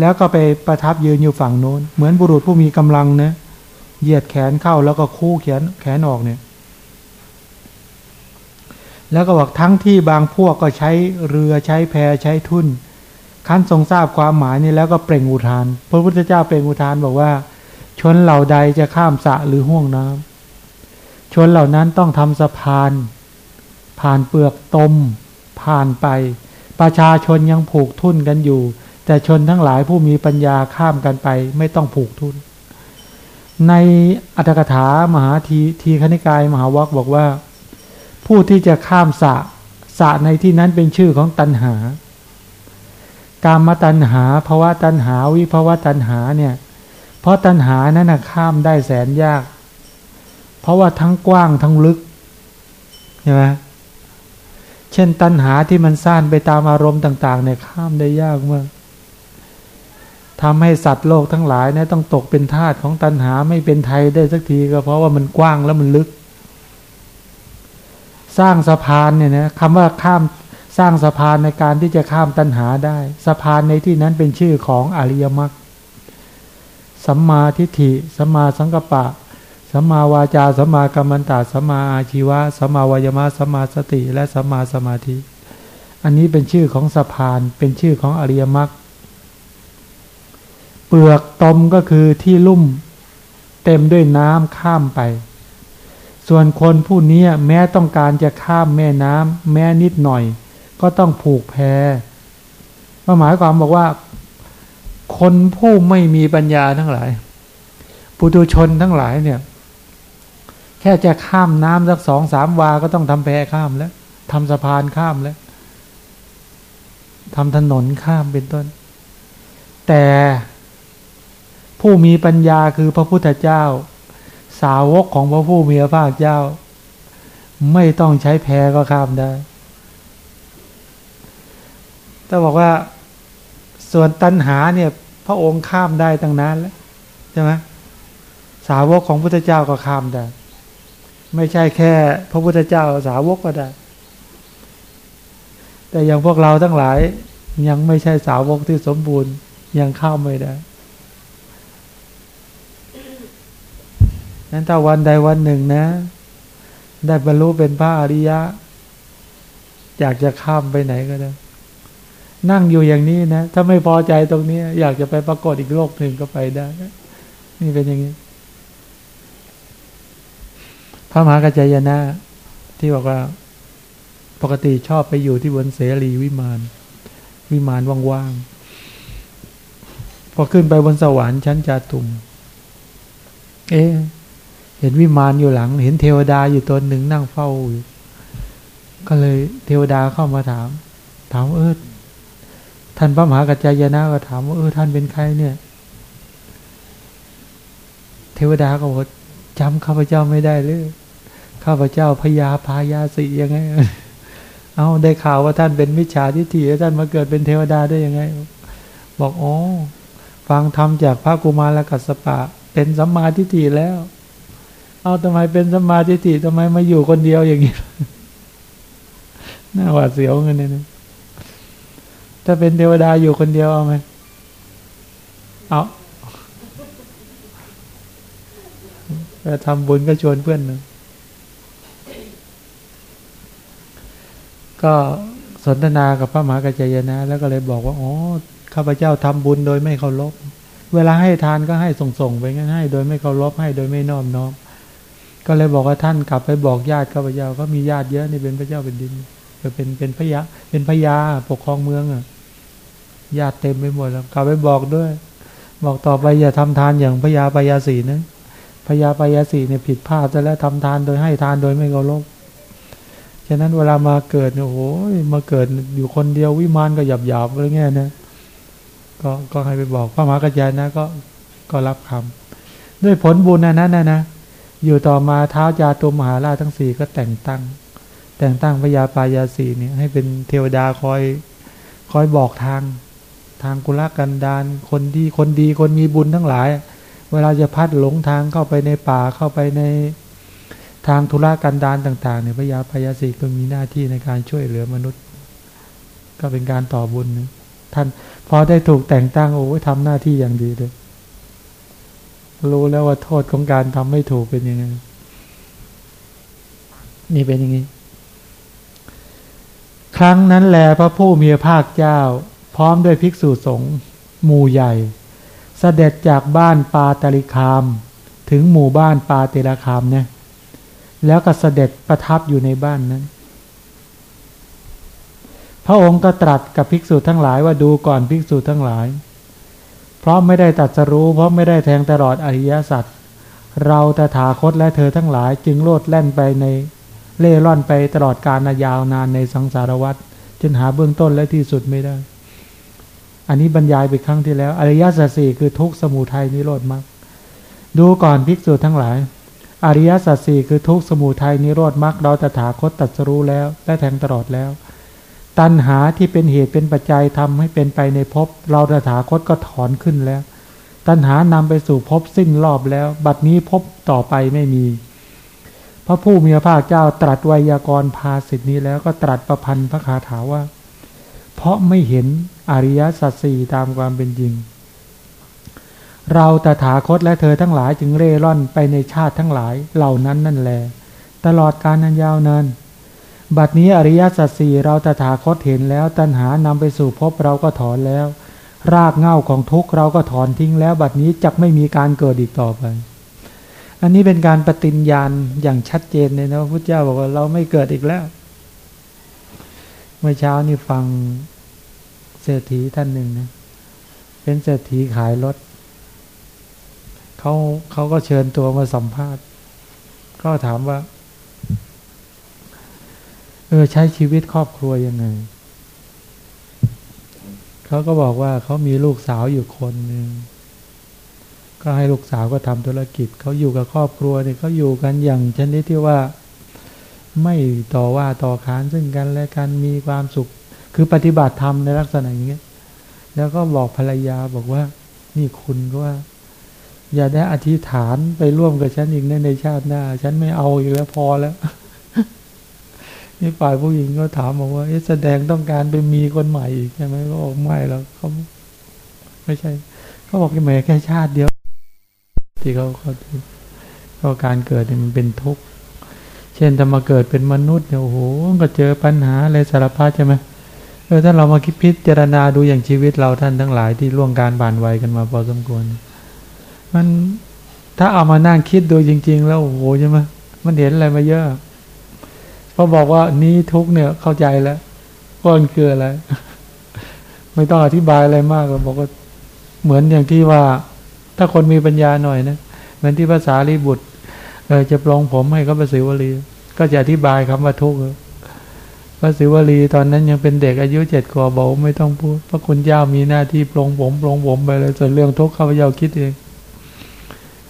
แล้วก็ไปประทับยืนอยู่ฝั่งโน้น เหมือนบุรุษผู้มีกำลังนะเหยียดแขนเข้าแล้วก็คู่แขนแขนออกเนี่ย แล้วก็บอกทั้งที่บางพวกก็ใช้เรือใช้แพใช้ทุ่นขั้นทรงทราบความหมายนี้แล้วก็เปล่งอุทาน พระพุทธเจ้าเปล่งอุทานบอกว่า ชนเหล่าใดจะข้ามสะหรือห่วงน้ำชนเหล่านั้นต้องทำสะพาน ผ่านเปลือกตม ผ่านไป ประชาชนยังผูกทุ่นกันอยู่ แต่ชนทั้งหลายผู้มีปัญญาข้ามกันไป ไม่ต้องผูกทุ่น ในอัตถกถามหาทีทีคณิกายมหาวัคบอกว่า ผู้ที่จะข้ามสะสะในที่นั้นเป็นชื่อของตัณหา การมาตัณหาภาวะตัณหาวิภาวะตัณหาเนี่ย เพราะตัณหานั้นนะข้ามได้แสนยาก เพราะว่าทั้งกว้างทั้งลึกใช่ไหมเช่นตัณหาที่มันซ่านไปตามอารมณ์ต่างๆเนี่ยข้ามได้ยากมากทำให้สัตว์โลกทั้งหลายเนี่ยต้องตกเป็นทาสของตัณหาไม่เป็นไทยได้สักทีก็เพราะว่ามันกว้างแล้วมันลึก สร้างสะพานเนี่ยนะคำว่าข้ามสร้างสะพานในการที่จะข้ามตัณหาได้ สะพานในที่นั้นเป็นชื่อของอริยมรรคสัมมาทิฏฐิสัมมาสังกปะสัมมาวาจาสัมมากัมมันตาสัมมาอาชีวะสัมมาวายมะสัมมาสติ และสัมมาสมาธิ อันนี้เป็นชื่อของสะพานเป็นชื่อของอริยมรรคเปลือกตมก็คือที่ลุ่ม เต็มด้วยน้ำข้ามไป ส่วนคนผู้นี้แม้ต้องการจะข้ามแม่น้ำแม้นิดหน่อย ก็ต้องผูกแพหมายความบอกว่า คนผู้ไม่มีปัญญาทั้งหลาย ปุถุชนทั้งหลายเนี่ย แค่จะข้ามน้ำสักสองสามวา ก็ต้องทำแพข้ามแล้วทำสะพานข้ามแล้วทำถนนข้ามเป็นต้น แต่ผู้มีปัญญาคือพระพุทธเจ้า สาวกของพระผู้มีพระภาคเจ้า ไม่ต้องใช้แพก็ข้ามได้ถ้าบอกว่าส่วนตัณหาเนี่ย พระองค์ข้ามได้ตั้งนานแล้วใช่ไหมสาวกของพุทธเจ้าก็ข้ามได้ ไม่ใช่แค่ พระพุทธเจ้าสาวกก็ได้ แต่อย่างพวกเราทั้งหลายยังไม่ใช่สาวกที่สมบูรณ์ยังข้ามไม่ได้ นั้นถ้าวันใดวันหนึ่งนะ ได้บรรลุเป็นพระอริยะ อยากจะข้ามไปไหนก็ได้ นั่งอยู่อย่างนี้นะ ถ้าไม่พอใจตรงนี้ อยากจะไปปรากฏอีกโลกหนึ่งก็ไปได้ นี่เป็นอย่างนี้ พระมหากัจจายนะที่บอกว่า ปกติชอบไปอยู่ที่บนเสรีวิมาน วิมานว่างๆพอขึ้นไปบนสวรรค์ชั้นจาตุม เอ๊ เห็นวิมานอยู่หลัง เห็นเทวดาอยู่ตนหนึ่งนั่งเฝ้าอยู่ก็เลยเทวดาเข้ามาถาม ถามเออท่านพระมหากัจจายนะก็ถามว่าเออท่านเป็นใครเนี่ย เทวดาก็บอกจำข้าพเจ้าไม่ได้เลยข้าพเจ้าพยาพายาสียังไง เอาได้ข่าวว่าท่านเป็นมิจฉาทิฏฐิท่านมาเกิดเป็นเทวดาได้ยังไง บอกอ๋อฟังธรรมจากพระกุมารและกัสปะ เป็นสัมมาทิฏฐิแล้ว เอาทำไมเป็นสมาธิทำไมมาอยู่คนเดียวอย่างนี้น่าหวาดเสียวเงินเนี่ยถ้าเป็นเทวดาอยู่คนเดียวเอาไหมเอาไปทำบุญก็ชวนเพื่อนหนึ่งก็สนทนากับพระมหากัจจยนะ แล้วก็เลยบอกว่าอ๋อข้าพเจ้าทำบุญโดยไม่เคารพเวลาให้ทานก็ให้ส่งๆไปงั้นให้ โดยไม่เคารพให้โดยไม่น้อมน้อม ก็เลยบอกว่าท่านกลับไปบอกญาติข้าพเจ้าก็มีญาติเยอะนี่เป็นพระเจ้าเป็นดินก็เป็นเป็นพระยาเป็นพระยาปกครองเมืองอะญาติเต็มไปหมดแล้วกลับไปบอกด้วย บอกต่อไปอย่าทำทานอย่างพระยาปยาสีนะพญาปยาสีเนี่ยผิดพลาดแล้วทำทานโดยให้ทานโดยไม่เคารพฉะนั้นเวลามาเกิดเนี่ยโอ้ยมาเกิดอยู่คนเดียววิมานก็หยับหยาบอะไรเงี้ยนะก็ก็ให้ไปบอกพระมหากระจายนะก็ก็รับคำด้วยผลบุญนั้นนะนะ อยู่ต่อมาเท้าจาตุมหาราชทั้งสี่ก็แต่งตั้ง แต่งตั้งพญาปายาสีเนี่ยให้เป็นเทวดาคอยคอยบอกทาง ทางกุลกันดานคนที่คนดีคนมีบุญทั้งหลาย เวลาจะพัดหลงทางเข้าไปในป่าเข้าไปในทางธุระกันดานต่างๆเนี่ยพญาพยาสีก็มีหน้าที่ในการช่วยเหลือมนุษย์ ก็เป็นการต่อบุญท่านพอได้ถูกแต่งตั้งโอ้ยทำหน้าที่อย่างดีเลย รู้แล้วว่าโทษของการทำไม่ถูกเป็นยังไง นี่เป็นอย่างนี้ ครั้งนั้นแลพระผู้มีภาคเจ้า พร้อมด้วยภิกษุสงฆ์หมู่ใหญ่เสด็จจากบ้านปาตริคาม ถึงหมู่บ้านปาเตระคามเนี่ยแล้วก็เสด็จประทับอยู่ในบ้านนั้น พระองค์ก็ตรัสกับภิกษุทั้งหลายว่าดูก่อนภิกษุทั้งหลาย ราะไม่ได้ตัดสรู้ เพราะไม่ได้แทงตลอดอริยสัจเราตถาคตและเธอทั้งหลายจึงโลดแล่นไปในเล่ร่อนไปตลอดกาลยาวนานในสังสารวัฏจนหาเบื้องต้นและที่สุดไม่ได้ อันนี้บรรยายไปครั้งที่แล้ว อริยสัจสี่คือทุกสมุทัยนิโรธมรรคดูก่อนภิกษุทั้งหลาย อริยสัจสี่คือทุกสมุทัยนิโรธมรรคเราตถาคตตัดสรู้แล้ว และแทงตลอดแล้ว ตัณหาที่เป็นเหตุเป็นปัจจัยทำให้เป็นไปในภพเราตถาคตก็ถอนขึ้นแล้ว ตัณหานำไปสู่ภพสิ้นรอบแล้ว บัดนี้ภพต่อไปไม่มี พระผู้มีพระภาคเจ้าตรัสไวยากรณ์ภาสิทธินี้แล้วก็ตรัสประพันธ์พระคาถาว่า เพราะไม่เห็นอริยสัจสี่ตามความเป็นจริง เราตถาคตและเธอทั้งหลายจึงเร่ร่อนไปในชาติทั้งหลายเหล่านั้นนั่นแหละตลอดการนันยาวนาน บัดนี้อริยสัจสี่เราตถาคตเห็นแล้ว ตัณหานำไปสู่พบเราก็ถอนแล้ว รากเง่าของทุกเราก็ถอนทิ้งแล้ว บัดนี้จะไม่มีการเกิดอีกต่อไป อันนี้เป็นการปฏิญญาณอย่างชัดเจนเลยนะพระพุทธเจ้าบอกว่าเราไม่เกิดอีกแล้ว เมื่อเช้านี่ฟังเศรษฐีท่านหนึ่งนะเป็นเศรษฐีขายรถเขาเขาก็เชิญตัวมาสัมภาษณ์ ก็ถามว่า เออใช้ชีวิตครอบครัวยังไงเขาก็บอกว่าเขามีลูกสาวอยู่คนหนึ่งก็ให้ลูกสาวก็ทำธุรกิจเขาอยู่กับครอบครัวเนี่ยเขาอยู่กันอย่างชนิดที่ว่าไม่ต่อว่าต่อขานซึ่งกันและกันมีความสุข คือปฏิบัติธรรมในลักษณะอย่างเงี้ย แล้วก็บอกภรรยาบอกว่า นี่คุณก็ว่า อย่าได้อธิษฐานไปร่วมกับฉันอีกในชาติหน้า ฉันไม่เอาอีกแล้วพอแล้ว นี่ฝ่ายผู้หญิงก็ถามบอกว่าแสดงต้องการไปมีคนใหม่อีกใช่ไหมก็บอกไม่แล้วเขาไม่ใช่เขาบอกแค่แม่แค่ชาติเดียว ที่เขาเขาก็การเกิดมันเป็นทุกข์เช่นจะมาเกิดเป็นมนุษย์เนี่ยโอ้โหก็เจอปัญหาอะไรสารพัดใช่ไหมเออถ้าเรามาคิดพิจารณาดูอย่างชีวิตเราท่านทั้งหลายที่ล่วงการบานไวกันมาพอสมควร มันถ้าเอามานั่งคิดดูจริง ๆ แล้วโอ้โหใช่ไหมมันเห็นอะไรมาเยอะ พอบอกว่านี้ทุกเนี่ยเข้าใจแล้วว่ามันคืออะไร ไม่ต้องอธิบายอะไรมากหรอกบอกว่าเหมือนอย่างที่ว่า ถ้าคนมีปัญญาหน่อยนะเหมือนที่ภาษาลีบุตรเออจะปลงผมให้เขาภาษีวลี ก็จะอธิบายคำว่าทุกข์พระศิวลีตอนนั้นยังเป็นเด็กอายุเจ็ดขวบบอกไม่ต้องพูด พระคุณเจ้ามีหน้าที่ปลงผมปลงผมไปเลยส่วนเรื่องทุกข์ข้าพเจ้าคิดเอง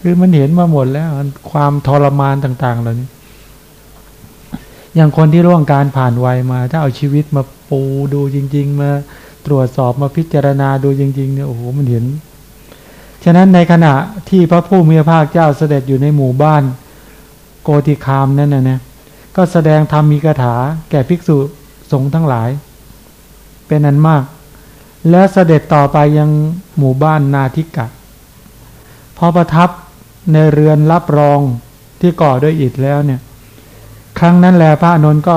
คือมันเห็นมาหมดแล้วความทรมานต่าง ๆ เหล่านี้ อย่างคนที่ร่วงการผ่านวัยมา ถ้าเอาชีวิตมาปูดูจริง ๆ มาตรวจสอบมาพิจารณาดูจริง ๆ เนี่ยโอ้โหมันเห็น ฉะนั้นในขณะที่พระผู้มีพระภาคเจ้าเสด็จอยู่ในหมู่บ้านโกติคามนั่นนะนะก็แสดงธรรมมีคาถา แก่ภิกษุสงฆ์ทั้งหลาย เป็นอันมาก และเสด็จต่อไปยังหมู่บ้านนาทิกะ พอประทับในเรือนรับรองที่ก่อด้วยอิฐแล้วเนี่ย ครั้งนั้นแลพระนนท์ก็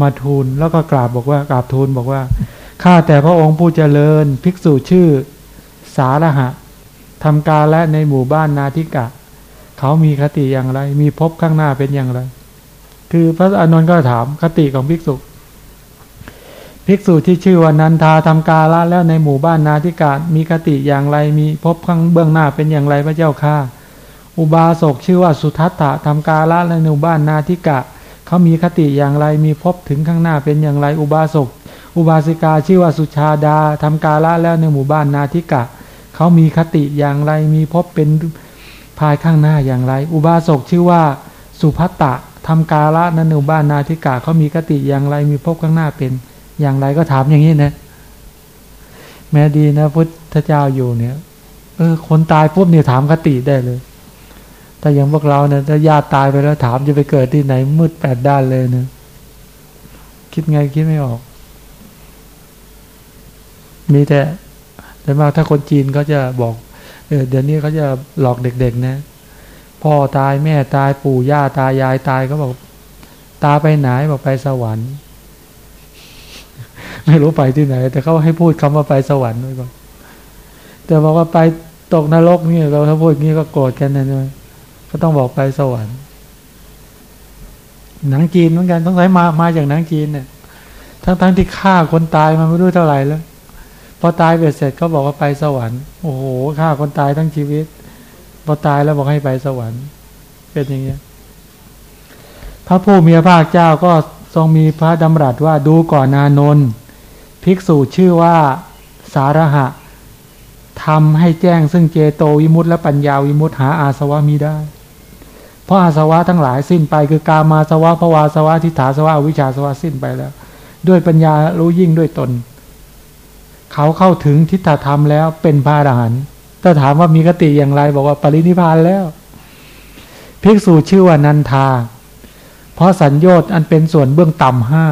มาทูลแล้วก็กราบบอกว่ากราบทูลบอกว่าข้าแต่พระองค์ผู้เจริญภิกษุชื่อ สาระหะทำการและในหมู่บ้านนาทิกะ เขามีคติอย่างไร มีพบข้างหน้าเป็นอย่างไร คือพระอานนท์ก็ถามคติของภิกษุ ภิกษุที่ชื่อว่านันทาทำกาละแล้วในหมู่บ้านนาทิกามีคติอย่างไร มีพบข้างเบื้องหน้าเป็นอย่างไรพระเจ้าข้า อุบาสกชื่อว่าสุทัตถะทำกาละในหมู่บ้านนาทิกะ เขามีคติอย่างไรมีพบถึงข้างหน้าเป็นอย่างไรอุบาสก อุบาสิกาชื่อว่าสุชาดาทำกาละแล้วในหมู่บ้านนาทิกะ เขามีคติอย่างไรมีพบเป็นภายข้างหน้าอย่างไร อุบาสกชื่อว่าสุพัตตะทำกาละในหมู่บ้านนาทิกะเขามีคติอย่างไรมีพบข้างหน้าเป็นอย่างไรก็ถามอย่างนี้นะแม้ดีนะพุทธเจ้าอยู่เนี่ย เออ คนตายปุ๊บเนี่ยถามคติได้เลย ถ้าอย่างพวกเราเนี่ยถ้าญาติตายไปแล้วถามจะไปเกิดที่ไหนมืดแปดด้านเลยเนะคิดไงคิดไม่ออก มีแต่แต่มากถ้าคนจีนเขาจะบอกเเดี๋ยวนี้เขาจะหลอกเด็ก ๆ นะ พ่อตายแม่ตายปู่ย่าตายายตายเขาบอก ตาไปไหนบอกไปสวรรค์ ไม่รู้ไปที่ไหน แต่เขาให้พูดคำว่าไปสวรรค์ด้วยก่อนแต่บอกว่าไปตกนรกนี่เราถ้าพูดงี้ก็โกรธกันนะเนี่ย ก็ต้องบอกไปสวรรค์ หนังจีนเหมือนกันต้องใช้มามาจากหนังจีนเนี่ย ทั้งทั้งที่ฆ่าคนตายมาไม่รู้เท่าไหร่แล้วพอตายเบียดเสร็จก็บอกว่าไปสวรรค์โอ้โหฆ่าคนตายทั้งชีวิต พอตายแล้วบอกให้ไปสวรรค์เป็นอย่างเงี้ยพระผู้มีพระภาคเจ้าก็ทรงมีพระดำรัสว่าดูก่อนนานนภิกษุชื่อว่าสาระหะทำให้แจ้งซึ่งเจโตวิมุตต์และปัญญาวิมุตต์หาอาสวะมีได้ เพราะอาสวะทั้งหลายสิ้นไปคือกามาสวะภวาสวะทิฏฐาสวะวิชาสวะสิ้นไปแล้ว ด้วยปัญญารู้ยิ่งด้วยตน เขาเข้าถึงทิฏฐธรรมแล้วเป็นพระอรหันต์ถ้าถามว่ามีกติอย่างไร บอกว่าปรินิพานแล้ว ภิกษุชื่อว่านันทา เพราะสัญญอดอันเป็นส่วนเบื้องต่ำห้า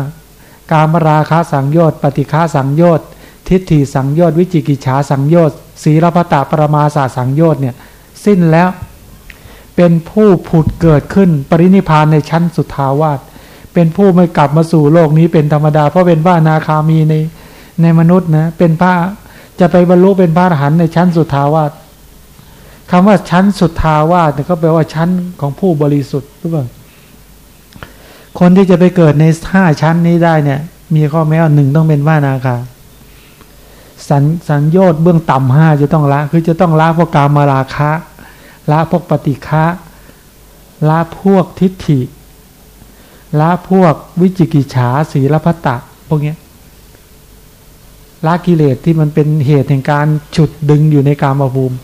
การมราคาสังโยชน์ปฏิฆาสังโยชน์ทิฏฐิสังโยชน์วิจิกิจฉาสังโยชน์ศีลพตาปรมาสาสังโยชน์เนี่ย สิ้นแล้ว เป็นผู้ผุดเกิดขึ้น ปรินิพานในชั้นสุทาวาสเป็นผู้ไม่กลับมาสู่โลกนี้เป็นธรรมดา เพราะเป็นพระนาคามีในในมนุษย์นะ เป็นพระจะไปบรรลุเป็นพระอรหันต์ในชั้นสุทาวาสคำว่าชั้นสุทาวาสเนี่ยก็แปลว่าชั้นของผู้บริสุทธิ์รู้ป่าคนที่จะไปเกิดในห้าชั้นนี้ได้เนี่ย มีข้อแม้ว่าหนึ่งต้องเป็นว่านาคาสัญสัญโยชน์เบื้องต่ำห้าจะต้องละ คือจะต้องละพวกกามาราคะ ละพวกปฏิฆะละพวกทิฏฐิละพวกวิจิกิจฉาสีลพัตตะพวกนี้ละกิเลสที่มันเป็นเหตุแห่งการฉุดดึงอยู่ในกามภูมิ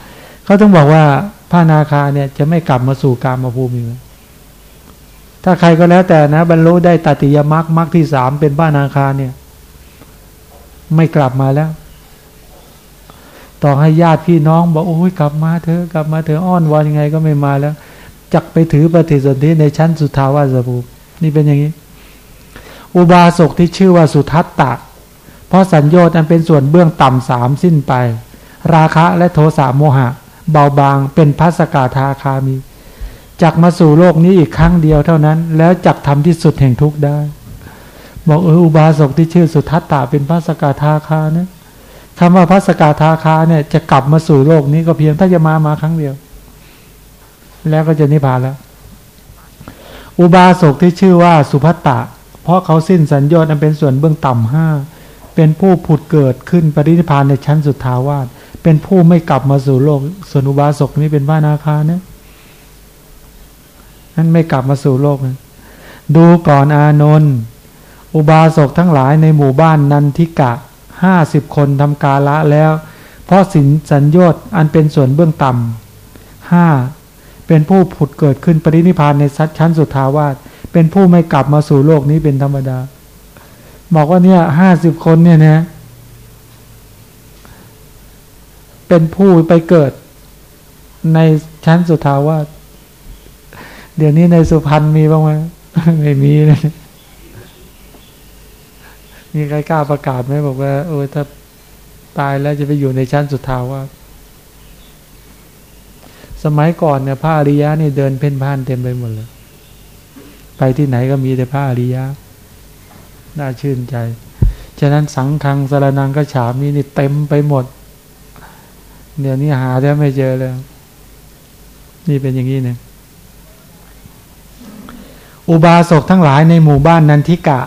เขาต้องบอกว่าพระนาคาเนี่ยจะไม่กลับมาสู่กามภูมิอีกถ้าใครก็แล้วแต่นะ บรรลุได้ตติยมรรคมรรคที่สามเป็นบ้านาคาเนี่ย ไม่กลับมาแล้ว ต่อให้ญาติพี่น้องบอกโอ้ยกลับมาเถอะกลับมาเถอะอ้อนวอนยังไงก็ไม่มาแล้วจักไปถือปฏิสนธิในชั้นสุทาวาสภูมินี่เป็นอย่างนี้ อุบาสกที่ชื่อว่าสุทัตตะ เพราะสัญญาณอันเป็นส่วนเบื้องต่ำสามสิ้นไป ราคะและโทสะโมหะ เบาบางเป็นพัสกาธาคามีจักมาสู่โลกนี้อีกครั้งเดียวเท่านั้น แล้วจักทำที่สุดแห่งทุกข์ได้ บอกเอออุบาสกที่ชื่อสุทัตตะเป็นพระสกาธาคานะ คำว่าพระสกาธาคาเนี่ยจะกลับมาสู่โลกนี้ก็เพียงถ้าจะมามาครั้งเดียว แล้วก็จะนิพพานแล้ว อุบาสกที่ชื่อว่าสุภัตตะ เพราะเขาสิ้นสัญญาณอันเป็นส่วนเบื้องต่ำห้าเป็นผู้ผุดเกิดขึ้นปรินิพานในชั้นสุดทาวาสเป็นผู้ไม่กลับมาสู่โลก ส่วนอุบาสกนี้เป็นว่านาคาเนี่ยนั้นไม่กลับมาสู่โลกนะดูก่อนอานนท์อุบาสกทั้งหลายในหมู่บ้านนันทิกะ ห้าสิบคนทำกาละแล้ว เพราะสินสัญญาตอันเป็นส่วนเบื้องต่ำห้าเป็นผู้ผุดเกิดขึ้นปรินิพานในสัชั้นสุทาวาสเป็นผู้ไม่กลับมาสู่โลกนี้เป็นธรรมดา บอกว่าเนี่ยห้าสิบคนเนี่ยนะเป็นผู้ไปเกิดในชั้นสุทาวาสเดี๋ยวนี้ในสุพรรณมีบ้างไหมไม่มีเลย มีใครกล้าประกาศไหมบอกว่าโอ้ถ้าตายแล้วจะไปอยู่ในชั้นสุดท้าว่า สมัยก่อนเนี่ยพระอริยะนี่เดินเพ่นพ่านเต็มไปหมดเลย ไปที่ไหนก็มีแต่พระอริยะ น่าชื่นใจ ฉะนั้นสังฆังสารนังก็ฉามีนี่เต็มไปหมด เดี๋ยวนี้หาแทบไม่เจอแล้วนี่เป็นอย่างนี้เนี่ยอุบาสกทั้งหลายในหมู่บ้านนันทิกะ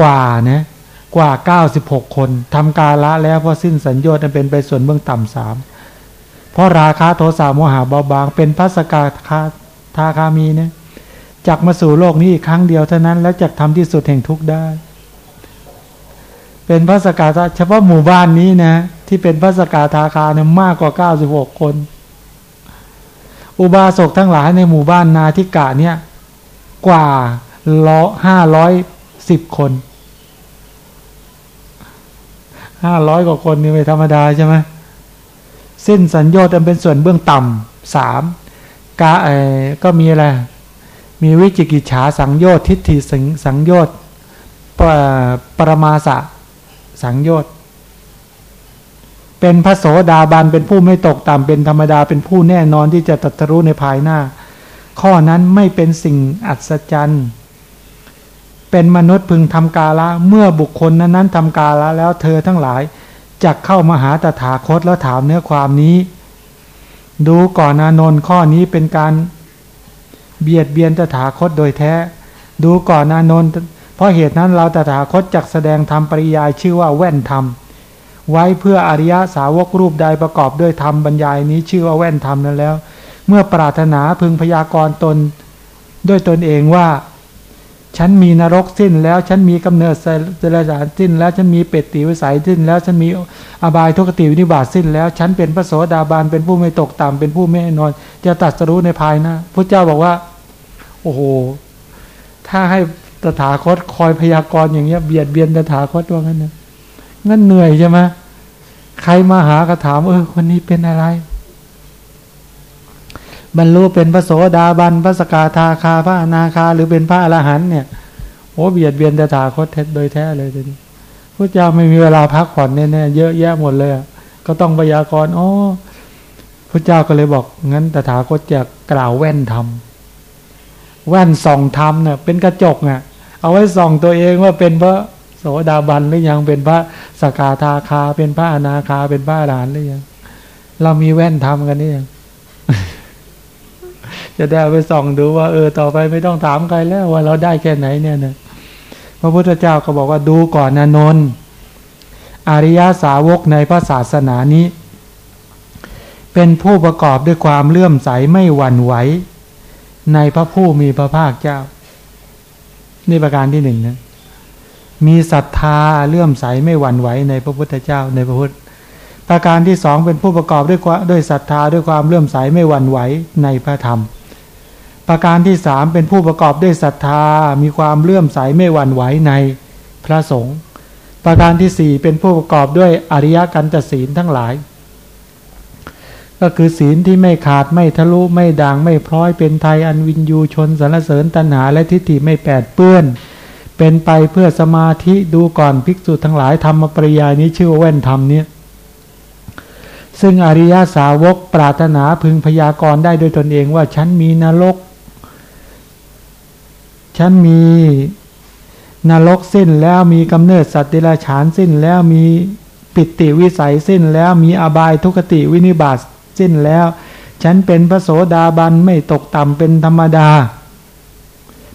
กว่านะ กว่าเก้าสิบหกคนทำกาละแล้วเพราะสิ้นสัญญาณเป็นไปส่วนเบื้องต่ำสามเพราะราคาโทสะโมหะเบาบาง เป็นพัสกาคาทาคามีเนี่ยจักมาสู่โลกนี้อีกครั้งเดียวเท่านั้นแล้วจักทำที่สุดแห่งทุกได้ เป็นพระสกาเฉพาะหมู่บ้านนี้นะ ที่เป็นพระสกาทาคาเนี่ยมากกว่าเก้าสิบหกคน อุบาสกทั้งหลายในหมู่บ้านนาทิกะเนี่ยกว่าล้อห้าร้อยสิบคน ห้าร้อยกว่าคนนี่ไม่ธรรมดาใช่ไหมสิ้นสัญญาณเป็นส่วนเบื้องต่ำสามกาเอก็มีอะไร มีวิจิกิจฉาสังโยชน์ทิฏฐิสังสังโยชน์ปปรมาสะสังโยชน์เป็นพระโสดาบันเป็นผู้ไม่ตกต่ำเป็นธรรมดาเป็นผู้แน่นอนที่จะตัตรู้ในภายหน้า ข้อนั้นไม่เป็นสิ่งอัศจรรย์ เป็นมนุษย์พึงทำกาละ เมื่อบุคคลนั้นนั้นทำกาละแล้วเธอทั้งหลายจะเข้ามาหาตถาคตแล้วถามเนื้อความนี้ ดูก่อนอนนท์ข้อนี้เป็นการเบียดเบียนตถาคตโดยแท้ ดูก่อนอนนท์เพราะเหตุนั้นเราตถาคตจักแสดงธรรมปริยายชื่อว่าแว่นธรรม ไว้เพื่ออริยสาวกรูปใดประกอบด้วยธรรมบรรยายนี้ชื่อว่าแว่นธรรมนั้นแล้ว เมื่อปรารถนาพึงพยากรณ์ตนด้วยตนเองว่า ฉันมีนรกสิ้นแล้วฉันมีกำเนิดเจริญสิ้น แล้วฉันมีเป็ดติวิสัยสิ้น แล้วฉันมีอบายทุกติวินิบาตสิ้น แล้วฉันเป็นพระโสดาบาลเป็นผู้ไม่ตกต่ำเป็นผู้ไม่นอน จะตัดสรู้ในภายหน้าพระเจ้าบอกว่า โอ้โห ถ้าให้ตถาคตคอยพยากรณ์อย่างเงี้ยเบียดเบียนตถาคตว่างั้นเนี่ยงั้นเหนื่อยใช่ไหมใครมาหาก็ถามเออคนนี้เป็นอะไร บรรลุเป็นพระโสดาบันพระสกาทาคาพระอนาคา หรือเป็นพระอรหันเนี่ยโอ้เบียดเบียนตถาคตโดยแท้เลยทีนี้พระเจ้าไม่มีเวลาพักผ่อนแน่ๆเยอะแยะหมดเลย ก็ต้องพยากรณ์อ๋อพระเจ้าก็เลยบอกงั้นตถาคตจะกล่าวแว่นธรรมแว่นส่องธรรมเนี่ยเป็นกระจกเนี่ยเอาไว้ส่องตัวเองว่าเป็นพระโสดาบันหรือยังเป็นพระสกาทาคา เป็นพระอนาคาเป็นพระอรหันต์หรือยังเรามีแว่นธรรมกันนี่ยัง จะได้ไปส่องดูว่าเออต่อไปไม่ต้องถามใครแล้วว่าเราได้แค่ไหนเนี่ยนะพระพุทธเจ้าก็บอกว่าดูก่อนนะนนอริยาสาวกในพระศาสนานี้ เป็นผู้ประกอบด้วยความเลื่อมใสไม่หวั่นไหวในพระผู้มีพระภาคเจ้า นี่ประการที่หนึ่งนะมีศรัทธาเลื่อมใสไม่หวั่นไหวในพระพุทธเจ้าในพระพุทธประการที่สองเป็นผู้ประกอบด้วยด้วยศรัทธาด้วยความเลื่อมใสไม่หวั่นไหวในพระธรรม ประการที่สามเป็นผู้ประกอบด้วยศรัทธา มีความเลื่อมใสไม่หวั่นไหวในพระสงฆ์ประการที่สี่เป็นผู้ประกอบด้วยอริยกันตศีลทั้งหลาย ก็คือศีลที่ไม่ขาดไม่ทะลุไม่ด่างไม่พร้อยเป็นไทยอันวินยูชนสรรเสริญตัณหาและทิฏฐิไม่แปดเปื้อน เป็นไปเพื่อสมาธิดูก่อนภิกษุทั้งหลายธรรมปริยานี้ชื่อว่าแว่นธรรมเนี่ยซึ่งอริยาสาวกปรารถนาพึงพยากรณ์ได้โดยตนเองว่าฉันมีนรก ฉันมีนรกสิ้นแล้วมีกำเนิดสัตว์เดรัจฉานสิ้นแล้วมีปิติวิสัยสิ้นแล้วมีอบายทุกติวินิบาตสิ้นแล้ว ฉันเป็นพระโสดาบันไม่ตกต่ำเป็นธรรมดา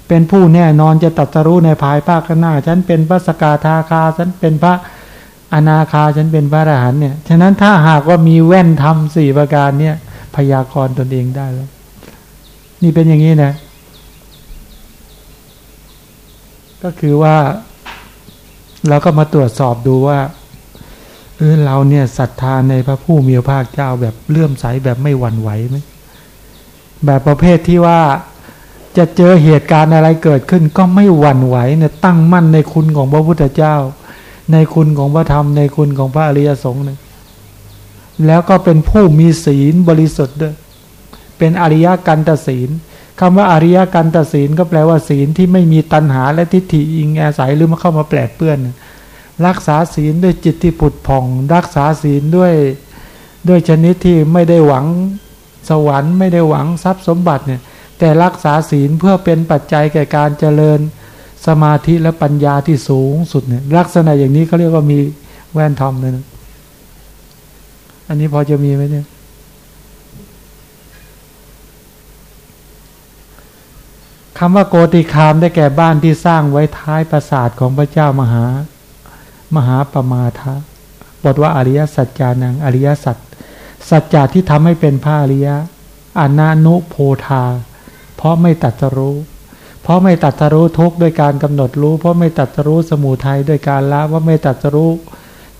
เป็นผู้แน่นอนจะตัดสรู้ในภายภาคหน้า ฉันเป็นพระสกาทาคา ฉันเป็นพระอนาคา ฉันเป็นพระอรหันเนี่ย ฉะนั้นถ้าหากว่ามีแว่นทำสี่ประการเนี่ยพยากรณ์ตนเองได้แล้ว นี่เป็นอย่างนี้นะ ก็คือว่าเราก็มาตรวจสอบดูว่าเออเราเนี่ยศรัทธาในพระผู้มีพระภาคเจ้าแบบเลื่อมใสแบบไม่หวั่นไหวไหมแบบประเภทที่ว่าจะเจอเหตุการณ์อะไรเกิดขึ้นก็ไม่หวั่นไหวเนี่ยตั้งมั่นในคุณของพระพุทธเจ้า ในคุณของพระธรรมในคุณของพระอริยสงฆ์เนี่ยแล้วก็เป็นผู้มีศีลบริสุทธิ์ด้วยเป็นอริยกันตศีล คำว่าอริยกันตศีลก็แปลว่าศีลที่ไม่มีตัณหาและทิฏฐิอิงอาศัยหรือมาเข้ามาแปลเปื้อน รักษาศีลด้วยจิตที่ผุดผ่อง รักษาศีลด้วยด้วยชนิดที่ไม่ได้หวังสวรรค์ไม่ได้หวังทรัพย์สมบัติเนี่ยแต่รักษาศีลเพื่อเป็นปัจจัยแก่การเจริญสมาธิและปัญญาที่สูงสุดเนี่ยลักษณะอย่างนี้เขาเรียกว่ามีแว่นทอมเลยนะอันนี้พอจะมีไหมเนี่ย คำว่าโกติคามได้แก่บ้านที่สร้างไว้ท้ายปราสาทของพระเจ้ามหา มหาปมาทะบทว่าอริยสัจจานังอริยสัจสัจจะที่ทำให้เป็นพระอริยะอนานุโพธา เพราะไม่ตัดสรู้ เพราะไม่ตัดสรู้ทุกด้วยการกำหนดรู้ เพราะไม่ตัดสรู้สมุทัยด้วยการละว่าไม่ตัดสรู้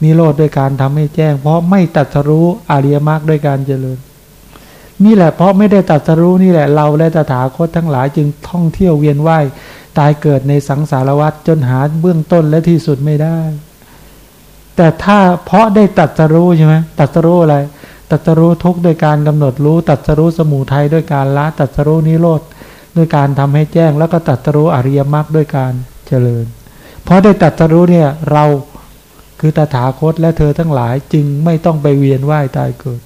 นิโรธด้วยการทำให้แจ้ง เพราะไม่ตัดสรู้อริยมรรคด้วยการเจริญ นี่แหละเพราะไม่ได้ตัดสรู้นี่แหละเราและตถาคตทั้งหลายจึงท่องเที่ยวเวียนว่ายตายเกิดในสังสารวัฏจนหาเบื้องต้นและที่สุดไม่ได้ แต่ถ้าเพราะได้ตัดสรู้ใช่ไหมตัดสรู้อะไร ตัดสรู้ทุกโดยการกำหนดรู้ ตัดสรู้สมูทัยด้วยการละตัดสรู้นิโรธด้วยการทำให้แจ้ง แล้วก็ตัดสรู้อริยมรรคด้วยการเจริญ เพราะได้ตัดสรู้เนี่ยเราคือตถาคตและเธอทั้งหลายจึงไม่ต้องไปเวียนว่ายตายเกิด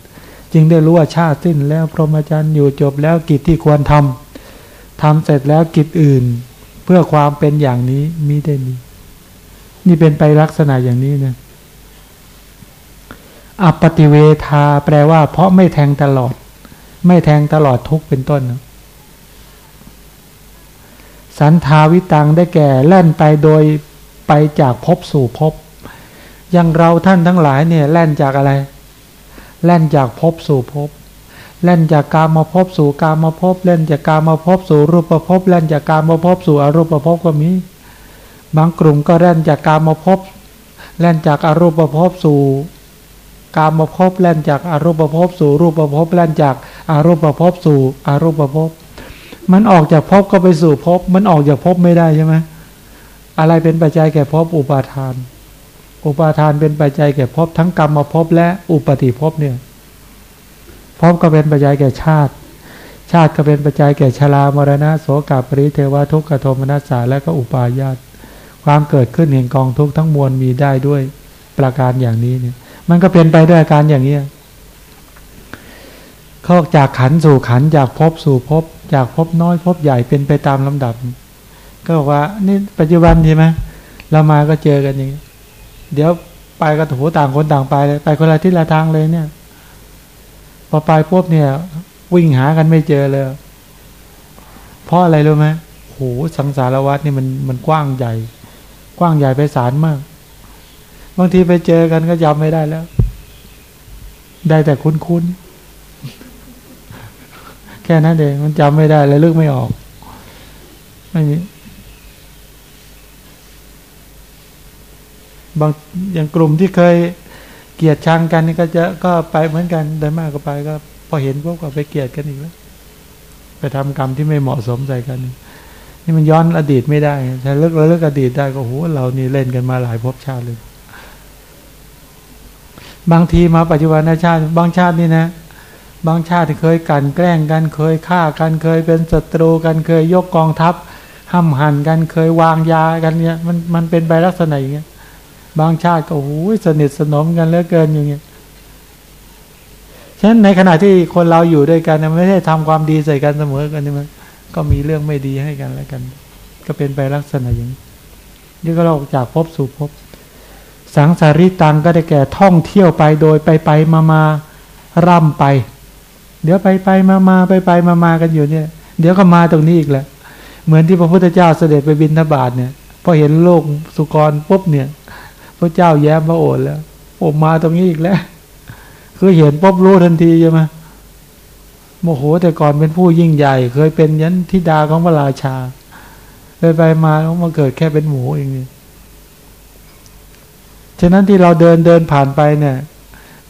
จึงได้รู้ว่าชาติสิ้นแล้วพรหมจรรย์อยู่จบแล้วกิจที่ควรทำทำเสร็จแล้วกิจอื่น เพื่อความเป็นอย่างนี้มิได้มี นี่เป็นไปลักษณะอย่างนี้นะอปฏิเวทาแปลว่า เพราะไม่แทงตลอด ไม่แทงตลอดทุกเป็นต้นสันทาวิตังได้แก่แล่นไปโดยไปจากพบสู่พบ อย่างเราท่านทั้งหลายเนี่ยแล่นจากอะไร แล่นจากพบสู่พบแล่นจากการมาพบสู่การมาพบเล่นจากการมาพบสู่รูปภพเล่นจากการมาพบสู่อรูปภพก็มี บางกลุ่มก็แล่นจากการมาพบแล่นจากอรูปภพสู่กามภพแล่นจากอารูปภพสู่รูปภพแล่นจากอารูปภพสู่อารูปภพมันออกจากภพก็ไปสู่ภพมันออกจากภพไม่ได้ใช่ไหมอะไรเป็นปัจจัยแก่ภพอุปาทาน อุปาทานเป็นปัจจัยแก่ภพทั้งกรรมภพและอุปติภพเนี่ยภพก็เป็นปัจจัยแก่ชาติ ชาติก็เป็นปัจจัยแก่ชรามรณะโสกาปริเทวทุกขโทมนัสสาและก็อุปาญาตความเกิดขึ้นแห่งกองทุกทั้งมวลมีได้ด้วยประการอย่างนี้เนี่ย มันก็เป็นไปด้วยอาการอย่างนี้เขาจากขันสู่ขันจากพบสู่พบจากพบน้อยพบใหญ่เป็นไปตามลำดับ ก็บอกว่านี่ปัจจุบันใช่ไหมเรามาก็เจอกันอย่างนี้ เดี๋ยวไปก็ถูต่างคนต่างไปเลยไปคนละทิศละทางเลยเนี่ย พอไปพบเนี่ย วิ่งหากันไม่เจอเลย เพราะอะไรรู้ไหมโหสังสารวัฏนี่มันมันกว้างใหญ่ กว้างใหญ่ไปสารมาก บางทีไปเจอกันก็จำไม่ได้แล้ว ได้แต่คุ้นๆ แค่นั้นเองมันจำไม่ได้เลยลึกไม่ออก ไม่มี บางอย่างกลุ่มที่เคยเกลียดชังกันนี่ก็จะก็ไปเหมือนกันได้มากก็ไปก็ พอเห็นพวกก็ไปเกลียดกันอีกแล้วไปทำกรรมที่ไม่เหมาะสมใส่กัน นี่มันย้อนอดีตไม่ได้ถ้าเลิกเลิกอดีตได้ก็โหเรานี่เล่นกันมาหลายภพชาติเลยบางทีมาปัจจุบันชาติ บางชาตินี่นะ บางชาติเคยกันแกล้งกันเคยฆ่ากันเคยเป็นศัตรูกันเคยยกกองทัพห้ำหันกันเคยวางยากันเนี่ยมันมันเป็นใบลักษณะอย่างเงี้ย บางชาติก็โอ้ยสนิทสนมกันเหลือเกินอย่างเงี้ยฉะนั้นในขณะที่คนเราอยู่ด้วยกันไม่ได้ทำความดีใส่กันเสมอกันนี่มันก็มีเรื่องไม่ดีให้กันแล้วกัน ก็เป็นไปลักษณะอย่างนี้นี่ก็เราจากพบสู่พบ สังสาริตังก็ได้แก่ท่องเที่ยวไปโดยไปไปมามาร่ำไป เดี๋ยวไปไปมามาไปไปมามากันอยู่เนี่ย เดี๋ยวก็มาตรงนี้อีกแหละเหมือนที่พระพุทธเจ้าเสด็จไปบินทบาทเนี่ยพอเห็นโลกสุกรปุ๊บเนี่ย พระเจ้าแย้มพระโอษฐ์แล้วโอ้มาตรงนี้อีกแล้ว คือเห็นปุ๊บรู้ทันทีใช่ไหมโมโหแต่ก่อนเป็นผู้ยิ่งใหญ่ เคยเป็นยันทิดาของพระราชาไปไปมาแล้วมาเกิดแค่เป็นหมูเองนี่ฉะนั้นที่เราเดินเดินผ่านไปเนี่ย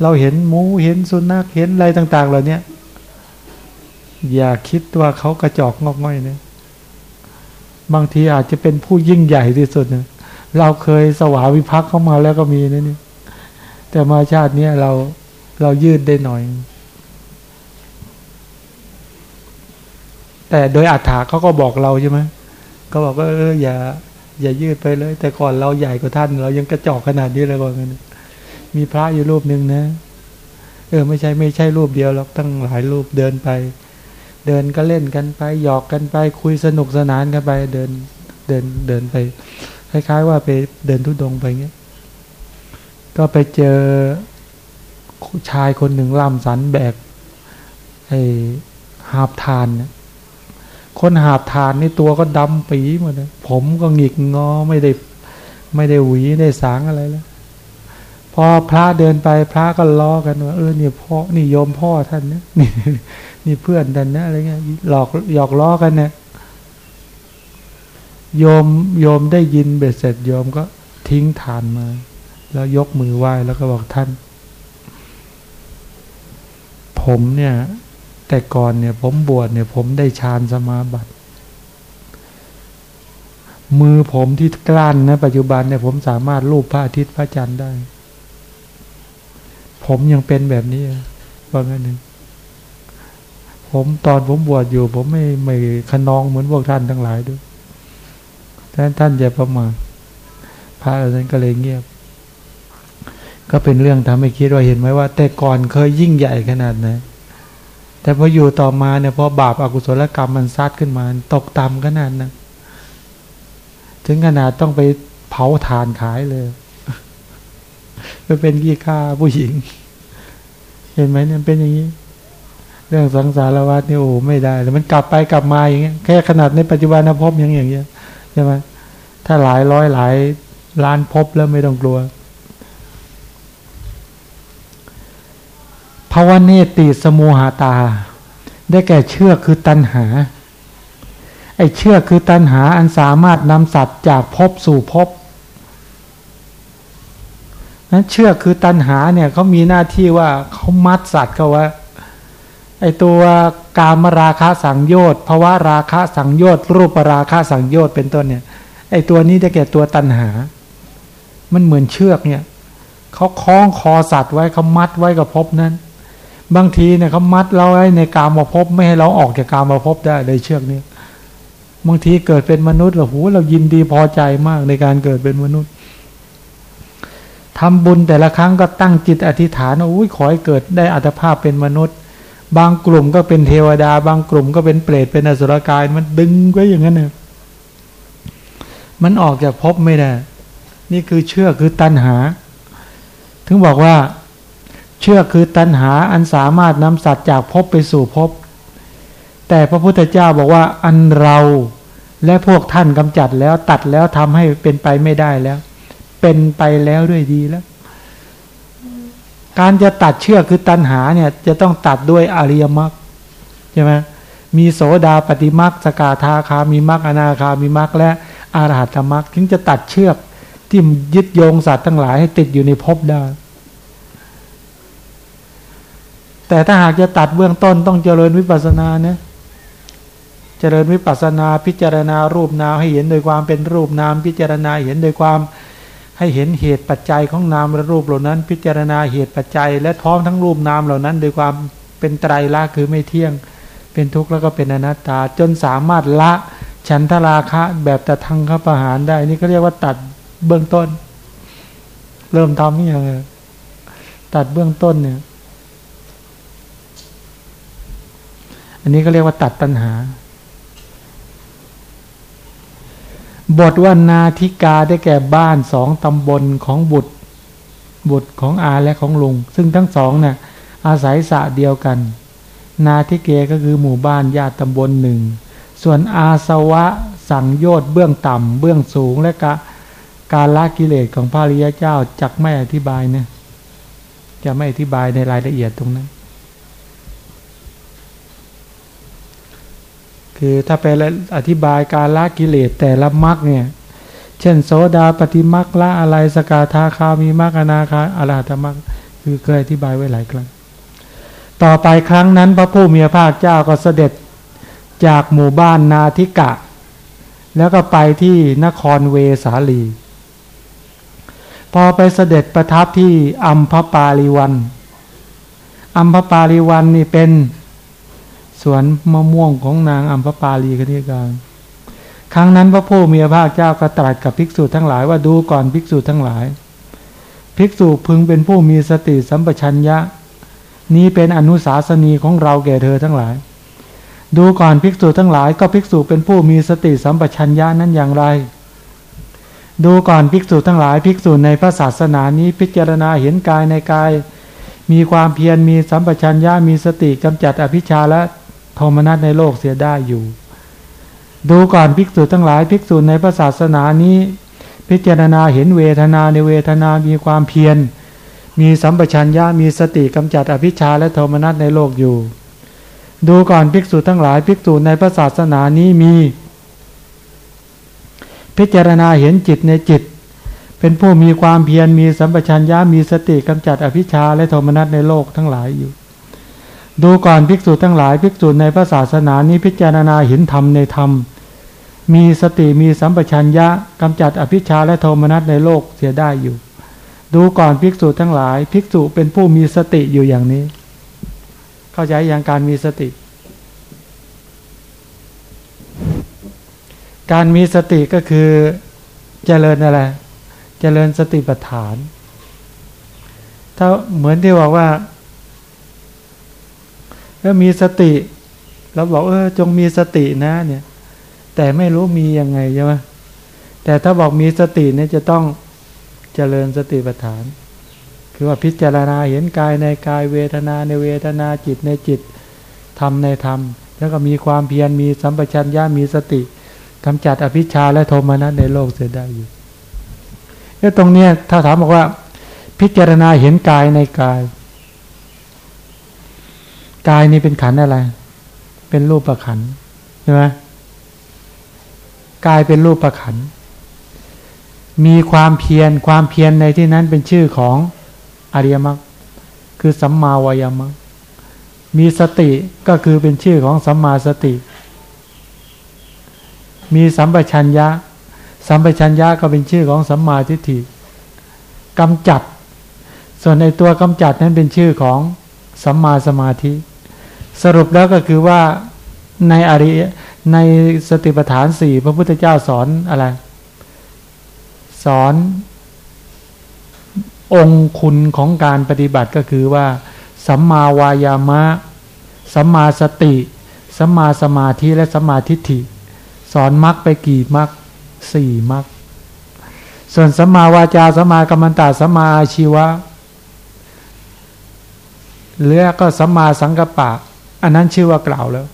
เราเห็นหมูเห็นสุนัขเห็นอะไรต่าง ๆ เหล่านี้อย่าคิดว่าเขากระจอกงอกง่อยเนี่ยบางทีอาจจะเป็นผู้ยิ่งใหญ่ที่สุดเนี่ย เราเคยสวาวิพักเข้ามาแล้วก็มีนะนี่แต่มาชาตินี้เราเรายืดได้หน่อย แต่โดยอัฏฐาเขาก็บอกเราใช่ไหมก็บอกว่าเอออย่า อย่ายืดไปเลย แต่ก่อนเราใหญ่กว่าท่าน เรายังกระจอกขนาดนี้เลยก่อนกันมีพระอยู่รูปหนึ่งนะ เออ ไม่ใช่ไม่ใช่รูปเดียวหรอกตั้งหลายรูปเดินไป เดินก็เล่นกันไปหยอกกันไป คุยสนุกสนานกันไป เดินเดินเดินไป คล้าย ๆ ว่าไปเดินทุดงไปเงี้ย ก็ไปเจอชายคนหนึ่งล่ำสันแบกไอ้หาบทานเนี่ยคนหาบทานนี่ตัวก็ดำปีหมดเลยผมก็หงิกงอไม่ได้ ไม่ได้หวีได้สางอะไรแล้วพอพระเดินไปพระก็ล้อกันว่าเออเนี่ยพ่อนี่โยมพ่อท่านเนี่ยนี่นี่เพื่อนท่านนะอะไรเงี้ยหลอกหยอกล้อกันเนี่ย โยมโยมได้ยินเบ็ดเสร็จโยมก็ทิ้งฐานมา แล้วยกมือไหว้แล้วก็บอกท่าน ผมเนี่ย แต่ก่อนเนี่ย ผมบวชเนี่ย ผมได้ฌานสมาบัติ มือผมที่กลั้นนะปัจจุบันเนี่ยผมสามารถรูปพระอาทิตย์พระจันทร์ได้ ผมยังเป็นแบบนี้ว่างั้นหนึ่งผมตอนผมบวชอยู่ ผมไม่ไม่ขนองเหมือนพวกท่านทั้งหลายด้วย ท่านท่านอย่าประมาทพระเอาจารย์ก็เลยเงียบ ก็เป็นเรื่องทำให้คิดว่าเห็นไหมว่า แต่ก่อนเคยยิ่งใหญ่ขนาดไหนแต่พออยู่ต่อมาเนี่ยพอบาปอากุศลกรรมมันซัดขึ้นมา ตกต่ำขนาดนั้นถึงขนาดต้องไปเผาถ่านขายเลยไปเป็นกี้ฆ่าผู้หญิง เห็นไหมเนี่ยเป็นอย่างนี้ เรื่องสังสารวัฏนี่โอ้ไม่ได้ แล้วมันกลับไปกลับมาอย่างเงี้ยแค่ขนาดในปัจจุบันนะพบอย่างอย่างเงี้ย ช่ไหมถ้าหลายร้อยหลายล้านพบแล้วไม่ต้องกลัวภาวเนติสมุหาตา ได้แก่เชื่อคือตัณหา ไอ้เชื่อคือตัณหาอันสามารถนำสัตว์จากภพสู่ภพนั้นเชื่อคือตัณหาเนี่ยเขามีหน้าที่ว่าเขามัดสัตว์เขาว่า ไอตัวกามราคะสังโยชน์ภาวะราคะสังโยชน์รูปราคะสังโยชน์เป็นต้นเนี่ย ไอตัวนี้จะแก่ตัวตัณหา มันเหมือนเชือกเนี่ยเขาคล้องคอสัตว์ไว้เขามัดไว้กับภพนั้น บางทีเนี่ยเขามัดเราไว้ในกามาพบไม่ให้เราออกจากกามาพบได้เลยเชือกนี้บางทีเกิดเป็นมนุษย์เราหูเรายินดีพอใจมากในการเกิดเป็นมนุษย์ทำบุญแต่ละครั้งก็ตั้งจิตอธิษฐานว่าอุ้ยขอให้เกิดได้อัตภาพเป็นมนุษย์ บางกลุ่มก็เป็นเทวดา บางกลุ่มก็เป็นเปรตเป็นอสุรกาย มันดึงไว้อย่างนั้นเนี่ยมันออกจากภพไม่ได้ นี่คือเชื่อคือตัณหา ถึงบอกว่า เชื่อคือตัณหาอันสามารถนำสัตว์จากภพไปสู่ภพแต่พระพุทธเจ้าบอกว่าอันเราและพวกท่านกำจัดแล้วตัดแล้วทำให้เป็นไปไม่ได้แล้ว เป็นไปแล้วด้วยดีแล้ว การจะตัดเชื่อคือตัณหาเนี่ยจะต้องตัดด้วยอริยมรรคใช่ไหมมีโสดาปฏิมรรคสกาธาคามีมรรคอนาคามีมรรคและอรหัตมรรคถึงจะตัดเชือกที่ยึดโยงสัตว์ทั้งหลายให้ติดอยู่ในภพได้ แต่ถ้าหากจะตัดเบื้องต้นต้องเจริญวิปัสสนาเนี่ยเจริญวิปัสนาพิจารณารูปนามให้เห็นโดยความเป็นรูปนามพิจารณาเห็นโดยความ ให้เห็นเหตุปัจจัยของนามและรูปเหล่านั้น พิจารณาเหตุปัจจัย และท้องทั้งรูปนามเหล่านั้นโดยความเป็นไตรลักษณ์คือไม่เที่ยง เป็นทุกข์แล้วก็เป็นอนัตตา จนสามารถละฉันทราคะแบบตะทังขประหารได้ นี่ก็เรียกว่าตัดเบื้องต้น เริ่มทำนี่ยังตัดเบื้องต้นเนี่ย อันนี้ก็เรียกว่าตัดตัณหา บทว่านาธิกาได้แก่บ้านสองตำบลของบุตร บุตรของอาและของลุง ซึ่งทั้งสองนะ่ะอาศัยสะเดียวกัน นาทิเกก็คือหมู่บ้านญาติตำบลหนึ่ง ส่วนอาสวะสังโยชน์เบื้องต่ำเบื้องสูงและกะการละกิเลสของพระริยเจ้าจักไม่อธิบายนะจะไม่อธิบายในรายละเอียดตรงนั้น คือถ้าไปอธิบายการละกิเลสแต่ละมรรคเนี่ย เช่น โสดาปฏิมรรคละอะไรสกาธาคามีมรรคอนาคาอรหัตมรรคคือเคยอธิบายไว้หลายครั้ง ต่อไปครั้งนั้นพระผู้มีพระภาคเจ้าก็เสด็จจากหมู่บ้านนาทิกะ แล้วก็ไปที่นครเวสาลี พอไปเสด็จประทับที่อัมพปาลีวันอัมพปาลีวันนี่เป็น สวนมะม่วงของนางอัมพปาลีกันที่การ ครั้งนั้นพระผู้มีพระภาคเจ้าก็ตรัสกับภิกษุทั้งหลายว่าดูก่อนภิกษุทั้งหลาย ภิกษุพึงเป็นผู้มีสติสัมปชัญญะ นี้เป็นอนุสาสนีของเราแก่เธอทั้งหลาย ดูก่อนภิกษุทั้งหลาย ก็ภิกษุเป็นผู้มีสติสัมปชัญญะนั้นอย่างไร ดูก่อนภิกษุทั้งหลาย ภิกษุในพระศาสนานี้พิจารณาเห็นกายในกาย มีความเพียรมีสัมปชัญญะมีสติกำจัดอภิชาและ โทมนัสในโลกเสียได้อยู่ ดูก่อนภิกษุทั้งหลายภิกษุในพระศาสนานี้ พิจารณาเห็นเวทนาในเวทนามีความเพียร มีสัมปชัญญะมีสติกำจัดอภิชาและโทมนัสในโลกอยู่ ดูก่อนภิกษุทั้งหลายภิกษุในพระศาสนานี้มี พิจารณาเห็นจิตในจิตเป็นผู้มีความเพียรมีสัมปชัญญะมีสติกำจัดอภิชาและโทมนัสในโลกทั้งหลายอยู่ ดูก่อนภิกษุทั้งหลายภิกษุในพระศาสนานี้พิจารณาเห็นธรรมในธรรม มีสติมีสัมปชัญญะกำจัดอภิชาและโทมนัสในโลกเสียได้อยู่ ดูก่อนภิกษุทั้งหลาย ภิกษุเป็นผู้มีสติอยู่อย่างนี้ เข้าใจอย่างการมีสติ การมีสติก็คือเจริญอะไร เจริญสติปัฏฐาน ถ้าเหมือนที่บอกว่า ถ้ามีสติเราบอกเออจงมีสตินะเนี่ย แต่ไม่รู้มียังไงใช่ไหมแต่ถ้าบอกมีสติเนี่ยจะต้องเจริญสติปัฏฐาน คือว่าพิจารณาเห็นกายในกายเวทนาในเวทนาจิตในจิตธรรมในธรรม แล้วก็มีความเพียรมีสัมปชัญญะมีสติกำจัดอภิชาและโทมนัสในโลกเสียได้อยู่แล้วตรงเนี้ยถ้าถามบอกว่า พิจารณาเห็นกายในกาย กายนี่เป็นขันอะไร เป็นรูปประขันใช่ไหมกายเป็นรูปประขัน มีความเพียรความเพียรในที่นั้นเป็นชื่อของอริยมรรคคือสัมมาวายมรรคมีสติก็คือเป็นชื่อของสัมมาสติ มีสัมปชัญญะ สัมปชัญญะก็เป็นชื่อของสัมมาทิฏฐิกำจัด ส่วนในตัวกำจัดนั้นเป็นชื่อของสัมมาสมาธิ สรุปแล้วก็คือว่าในอริในสติปัฏฐานสี่พระพุทธเจ้าสอนอะไร สอนองคุณของการปฏิบัติก็คือว่า สัมมาวายามะ สัมมาสติ สัมมาสมาธิและสัมมาทิฏฐิ สอนมรรคไปกี่มรรคสี่มรรคส่วนสัมมาวาจาสัมมากรรมตาสัมมาอาชีวะหรือก็สัมมาสังกัปปะ อันนั้นชื่อว่ากล่าวแล้ว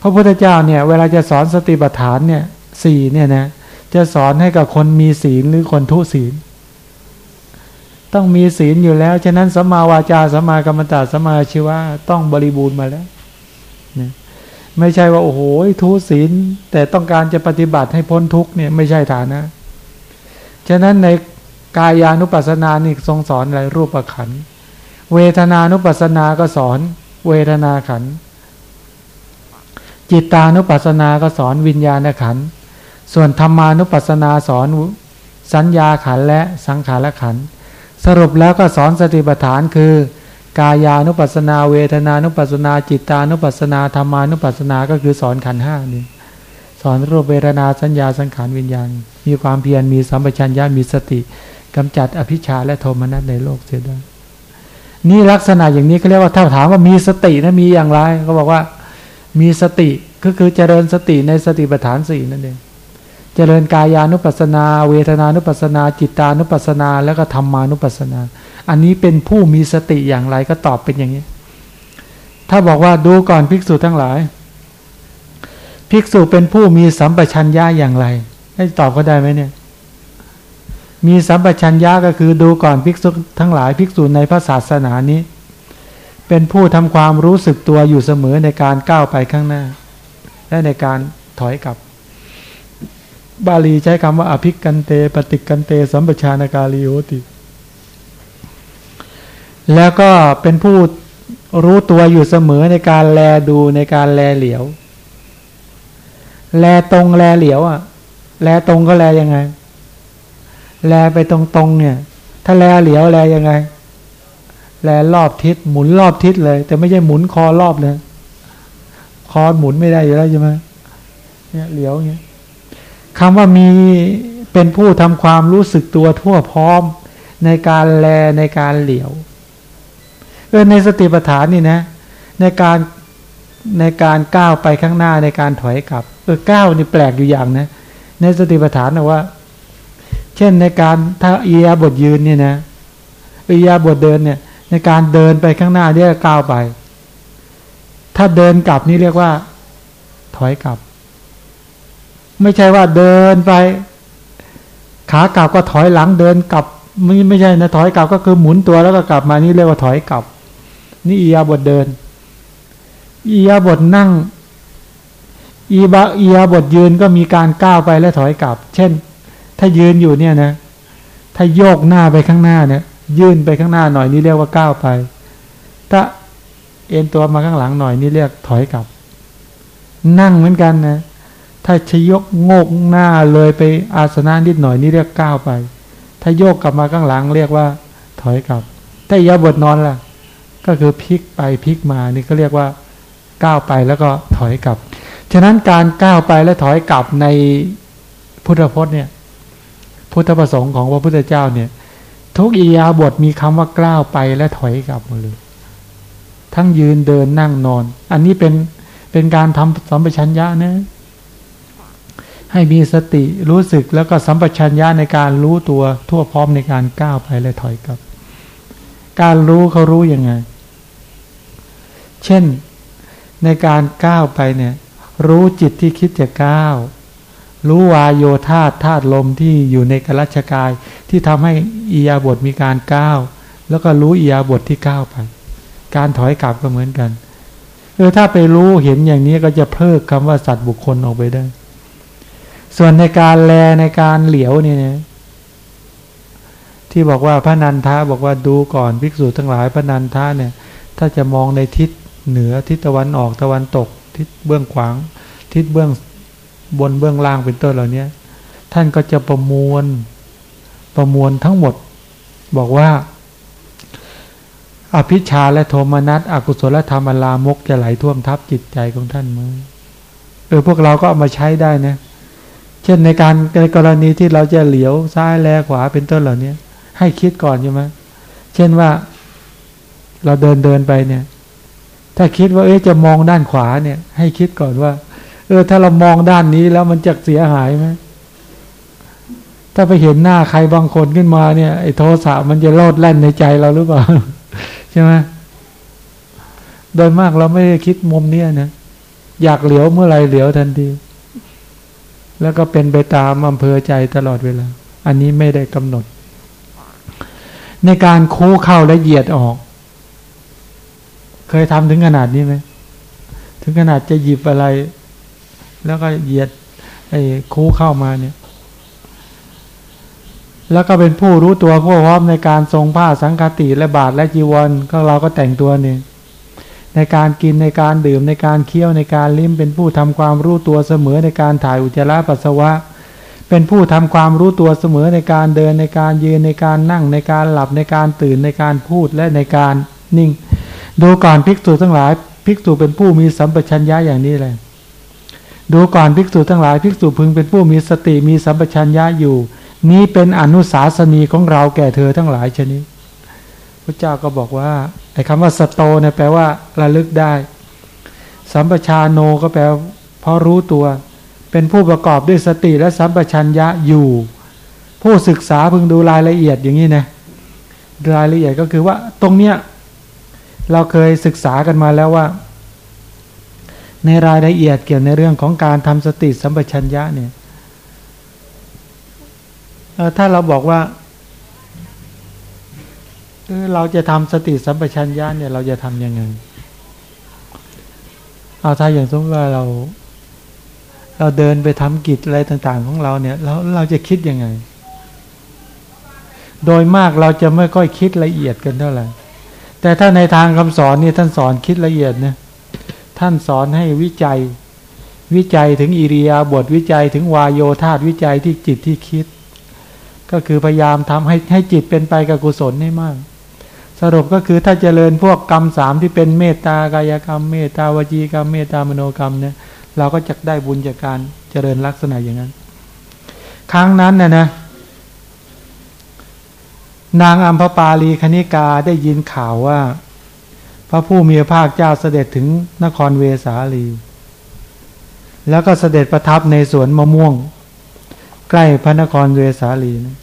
พระพุทธเจ้าเนี่ย เวลาจะสอนสติปัฏฐานเนี่ยสี่เนี่ยนะจะสอนให้กับคนมีศีลหรือคนทุศีล ต้องมีศีลอยู่แล้ว ฉะนั้นสัมมาวาจาสัมมากรรมตาสัมมาชีวะต้องบริบูรณ์มาแล้วนะไม่ใช่ว่าโอ้โหทุศีล แต่ต้องการจะปฏิบัติให้พ้นทุกเนี่ยไม่ใช่ฐานะ ฉะนั้นในกายานุปัสสนานี่ทรงสอนอะไรรูปขันเวทนานุปัสสนาก็สอน เวทนาขัน จิตานุปัสสนาก็สอนวิญญาณขัน ส่วนธรรมานุปัสสนาสอนสัญญาขันและสังขารขัน สรุปแล้วก็สอนสติปัฏฐานคือกายานุปัสนาเวทนานุปัสนา จิตานุปัสนาธรรมานุปัสนาก็คือสอนขันห้านี่สอนรูปเวทนาสัญญาสังขารวิญญาณ มีความเพียรมีสัมปชัญญะมีสติกำจัดอภิชาและโทมนัสในโลกเสียได้ นี่ลักษณะอย่างนี้เขาเรียกว่าถ้าถามว่ามีสตินะมีอย่างไรเขาบอกว่า มีสติก็คือเจริญสติในสติปัฏฐานสี่นั่นเองเจริญกายานุปัสนา เวทนานุปัสนา จิตานุปัสนา แล้วก็ธรรมานุปัสนา อันนี้เป็นผู้มีสติอย่างไรก็ตอบเป็นอย่างนี้ ถ้าบอกว่าดูก่อนภิกษุทั้งหลาย ภิกษุเป็นผู้มีสัมปชัญญะอย่างไรให้ตอบก็ได้ไหมเนี่ย มีสัมปชัญญะก็คือดูก่อนภิกษุทั้งหลายภิกษุในพระศาสนานี้ เป็นผู้ทำความรู้สึกตัวอยู่เสมอในการก้าวไปข้างหน้า และในการถอยกลับ บาลีใช้คำว่าอภิกันเต ปฏิกันเต สัมปชานากาลิโอติ แล้วก็เป็นผู้รู้ตัวอยู่เสมอในการแลดูในการแลเหลียว แลตรงแลเหลียวอะ แลตรงก็แลยังไง แลไปตรงๆเนี่ย ถ้าแลเหลียวแลยังไง แลรอบทิศหมุนรอบทิศเลย แต่ไม่ใช่หมุนคอรอบเลยคอหมุนไม่ได้อยู่แล้วใช่ไหมเนี่ยเหลียวเงี้ยคำว่ามีเป็นผู้ทำความรู้สึกตัวทั่วพร้อม ในการแลในการเหลียวเออในสติปัฏฐานนี่นะ ในการในการก้าวไปข้างหน้าในการถอยกลับเออก้าวนี่แปลกอยู่อย่างนะในสติปัฏฐานนะว่า เช่นในการถ้าเอียบทยืนเนี่ยนะเอียบทเดินเนี่ย ในการเดินไปข้างหน้าเรียกก้าวไป ถ้าเดินกลับนี่เรียกว่า ถอยกลับ ไม่ใช่ว่าเดินไป ขากลับก็ถอยหลังเดินกลับ ไม่ไม่ใช่นะถอยกลับก็คือหมุนตัวแล้วก็กลับมานี่เรียกว่าถอยกลับ นี่อียบทเดินอียบทนั่งอีบาอียบทยืนก็มีการก้าวไปและถอยกลับ เช่น ถ้ายืนอยู่เนี่ยนะถ้าโยกหน้าไปข้างหน้าเนี่ย ยื่นไปข้างหน้าหน่อยนี่เรียกว่าก้าวไป ถ้าเอ็นตัวมาข้างหลังหน่อยนี่เรียกถอยกลับ นั่งเหมือนกันนะถ้าชยกโงกหน้าเลยไปอาสนะนิดหน่อยนี่เรียกก้าวไป ถ้าโยกกลับมาข้างหลังเรียกว่า ถอยกลับ ถ้ายาบทนอนล่ะ ก็คือพลิกไปพลิกมานี่ก็เรียกว่าก้าวไปแล้วก็ถอยกลับ ฉะนั้นการก้าวไปและถอยกลับในพุทธพจน์เนี่ย พุทธประสงค์ของพระพุทธเจ้าเนี่ย ทุกอียาบทมีคำว่ากล้าวไปและถอยกลับหมดเลยทั้งยืนเดินนั่งนอน อันนี้เป็นเป็นการทำสัมปชัญญะนะให้มีสติรู้สึกแล้วก็สัมปชัญญะในการรู้ตัวทั่วพร้อมในการก้าวไปและถอยกลับ การรู้เขารู้ยังไง เช่นในการก้าวไปเนี่ย รู้จิตที่คิดจะก้าว รู้วายโยธาธาตุลมที่อยู่ในกรัชกาย ที่ทำให้อียาบทมีการก้าวแล้วก็รู้อียาบทที่ก้าวไป การถอยกลับก็เหมือนกันเออถ้าไปรู้เห็นอย่างนี้ก็จะเพิกคำว่าสัตว์บุคคลออกไปได้ ส่วนในการแลในการเหลียวเนี่ยที่บอกว่าพระนันทะบอกว่าดูก่อนภิกษุทั้งหลายพระนันทะเนี่ย ถ้าจะมองในทิศเหนือทิศตะวันออกตะวันตก ทิศเบื้องขวาง ทิศเบื้อง บนเบื้องล่างเป็นต้นเหล่านี้ท่านก็จะประมวลประมวลทั้งหมด บอกว่า อภิชาและโทมนัสอกุศลธรรมอลามกจะไหลท่วมทับจิตใจของท่านมือเออพวกเราก็เอามาใช้ได้นะเช่นในการในกรณีที่เราจะเหลียวซ้ายแลขวาเป็นต้นเหล่านี้ให้คิดก่อนใช่ไหมเช่นว่า เราเดินเดินไปเนี่ย ถ้าคิดว่าเอ๊ะจะมองด้านขวาเนี่ย ให้คิดก่อนว่า เออ ถ้าเรามองด้านนี้แล้วมันจะเสียหายไหมถ้าไปเห็นหน้าใครบางคนขึ้นมาเนี่ยไอ้โทสะมันจะโลดแล่นในใจเราหรือเปล่า ใช่ไหมโดยมากเราไม่ได้คิดมุมเนี้ยนะอยากเหลียวเมื่อไรเหลียวทันที แล้วก็เป็นไปตามอำเภอใจตลอดเวลา อันนี้ไม่ได้กำหนด ในการคู่เข้าและเหยียดออก เคยทำถึงขนาดนี้ไหมถึงขนาดจะหยิบอะไร แล้วก็เหยียดไอ้คูเข้ามาเนี่ย แล้วก็เป็นผู้รู้ตัวผู้พร้อมในการทรงผ้าสังคติและบาทและจีวรก็เราก็แต่งตัวเนี่ยในการกินในการดื่มในการเคี้ยวในการลิ้มเป็นผู้ทำความรู้ตัวเสมอในการถ่ายอุจจาระปัสสาวะ เป็นผู้ทำความรู้ตัวเสมอในการเดินในการยืนในการนั่งในการหลับในการตื่นในการพูดและในการนิ่ง ดูก่อนภิกษุทั้งหลายภิกษุเป็นผู้มีสัมปชัญญะอย่างนี้เลย ดูก่อนภิกษุทั้งหลายภิกษุพึงเป็นผู้มีสติมีสัมปชัญญะอยู่ นี้เป็นอนุสาสนีของเราแก่เธอทั้งหลายชนิดพระเจ้าก็บอกว่าไอ้คำว่าสโตเนี่ยแปลว่าระลึกได้ สัมปชาโนก็แปลเพราะรู้ตัว เป็นผู้ประกอบด้วยสติและสัมปชัญญะอยู่ ผู้ศึกษาพึงดูรายละเอียดอย่างนี้นะรายละเอียดก็คือว่าตรงเนี้ยเราเคยศึกษากันมาแล้วว่า ในรายละเอียดเกี่ยวในเรื่องของการทำสติสัมปชัญญะเนี่ยถ้าเราบอกว่าเราจะทำสติสัมปชัญญะเนี่ยเราจะทำยังไง เอาถ้าอย่างสมมติว่าเรา เราเดินไปทำกิจอะไรต่าง ๆ ของเราเนี่ยเราเราจะคิดยังไง โดยมากเราจะไม่ค่อยคิดละเอียดกันเท่าไหร่แต่ถ้าในทางคำสอนนี่ท่านสอนคิดละเอียดนะ ท่านสอนให้วิจัย วิจัยถึงอิริยาบถวิจัยถึงวายโยธาวิจัยที่จิตที่คิด ก็คือพยายามทำให้ให้จิตเป็นไปกับกุศลให้มาก สรุปก็คือถ้าเจริญพวกกรรมสามที่เป็นเมตตากายกรรม เมตตาวจีกรรม เมตตามโนกรรมเนี่ยเราก็จะได้บุญจากการเจริญลักษณะอย่างนั้น ครั้งนั้นน่ยนะ นางอัมพปาลีคณิกาได้ยินข่าวว่า พระผู้มีพระภาคเจ้าเสด็จถึงนครเวสาลี แล้วก็เสด็จประทับในสวนมะม่วง ใกล้พระนครเวสาลีนะ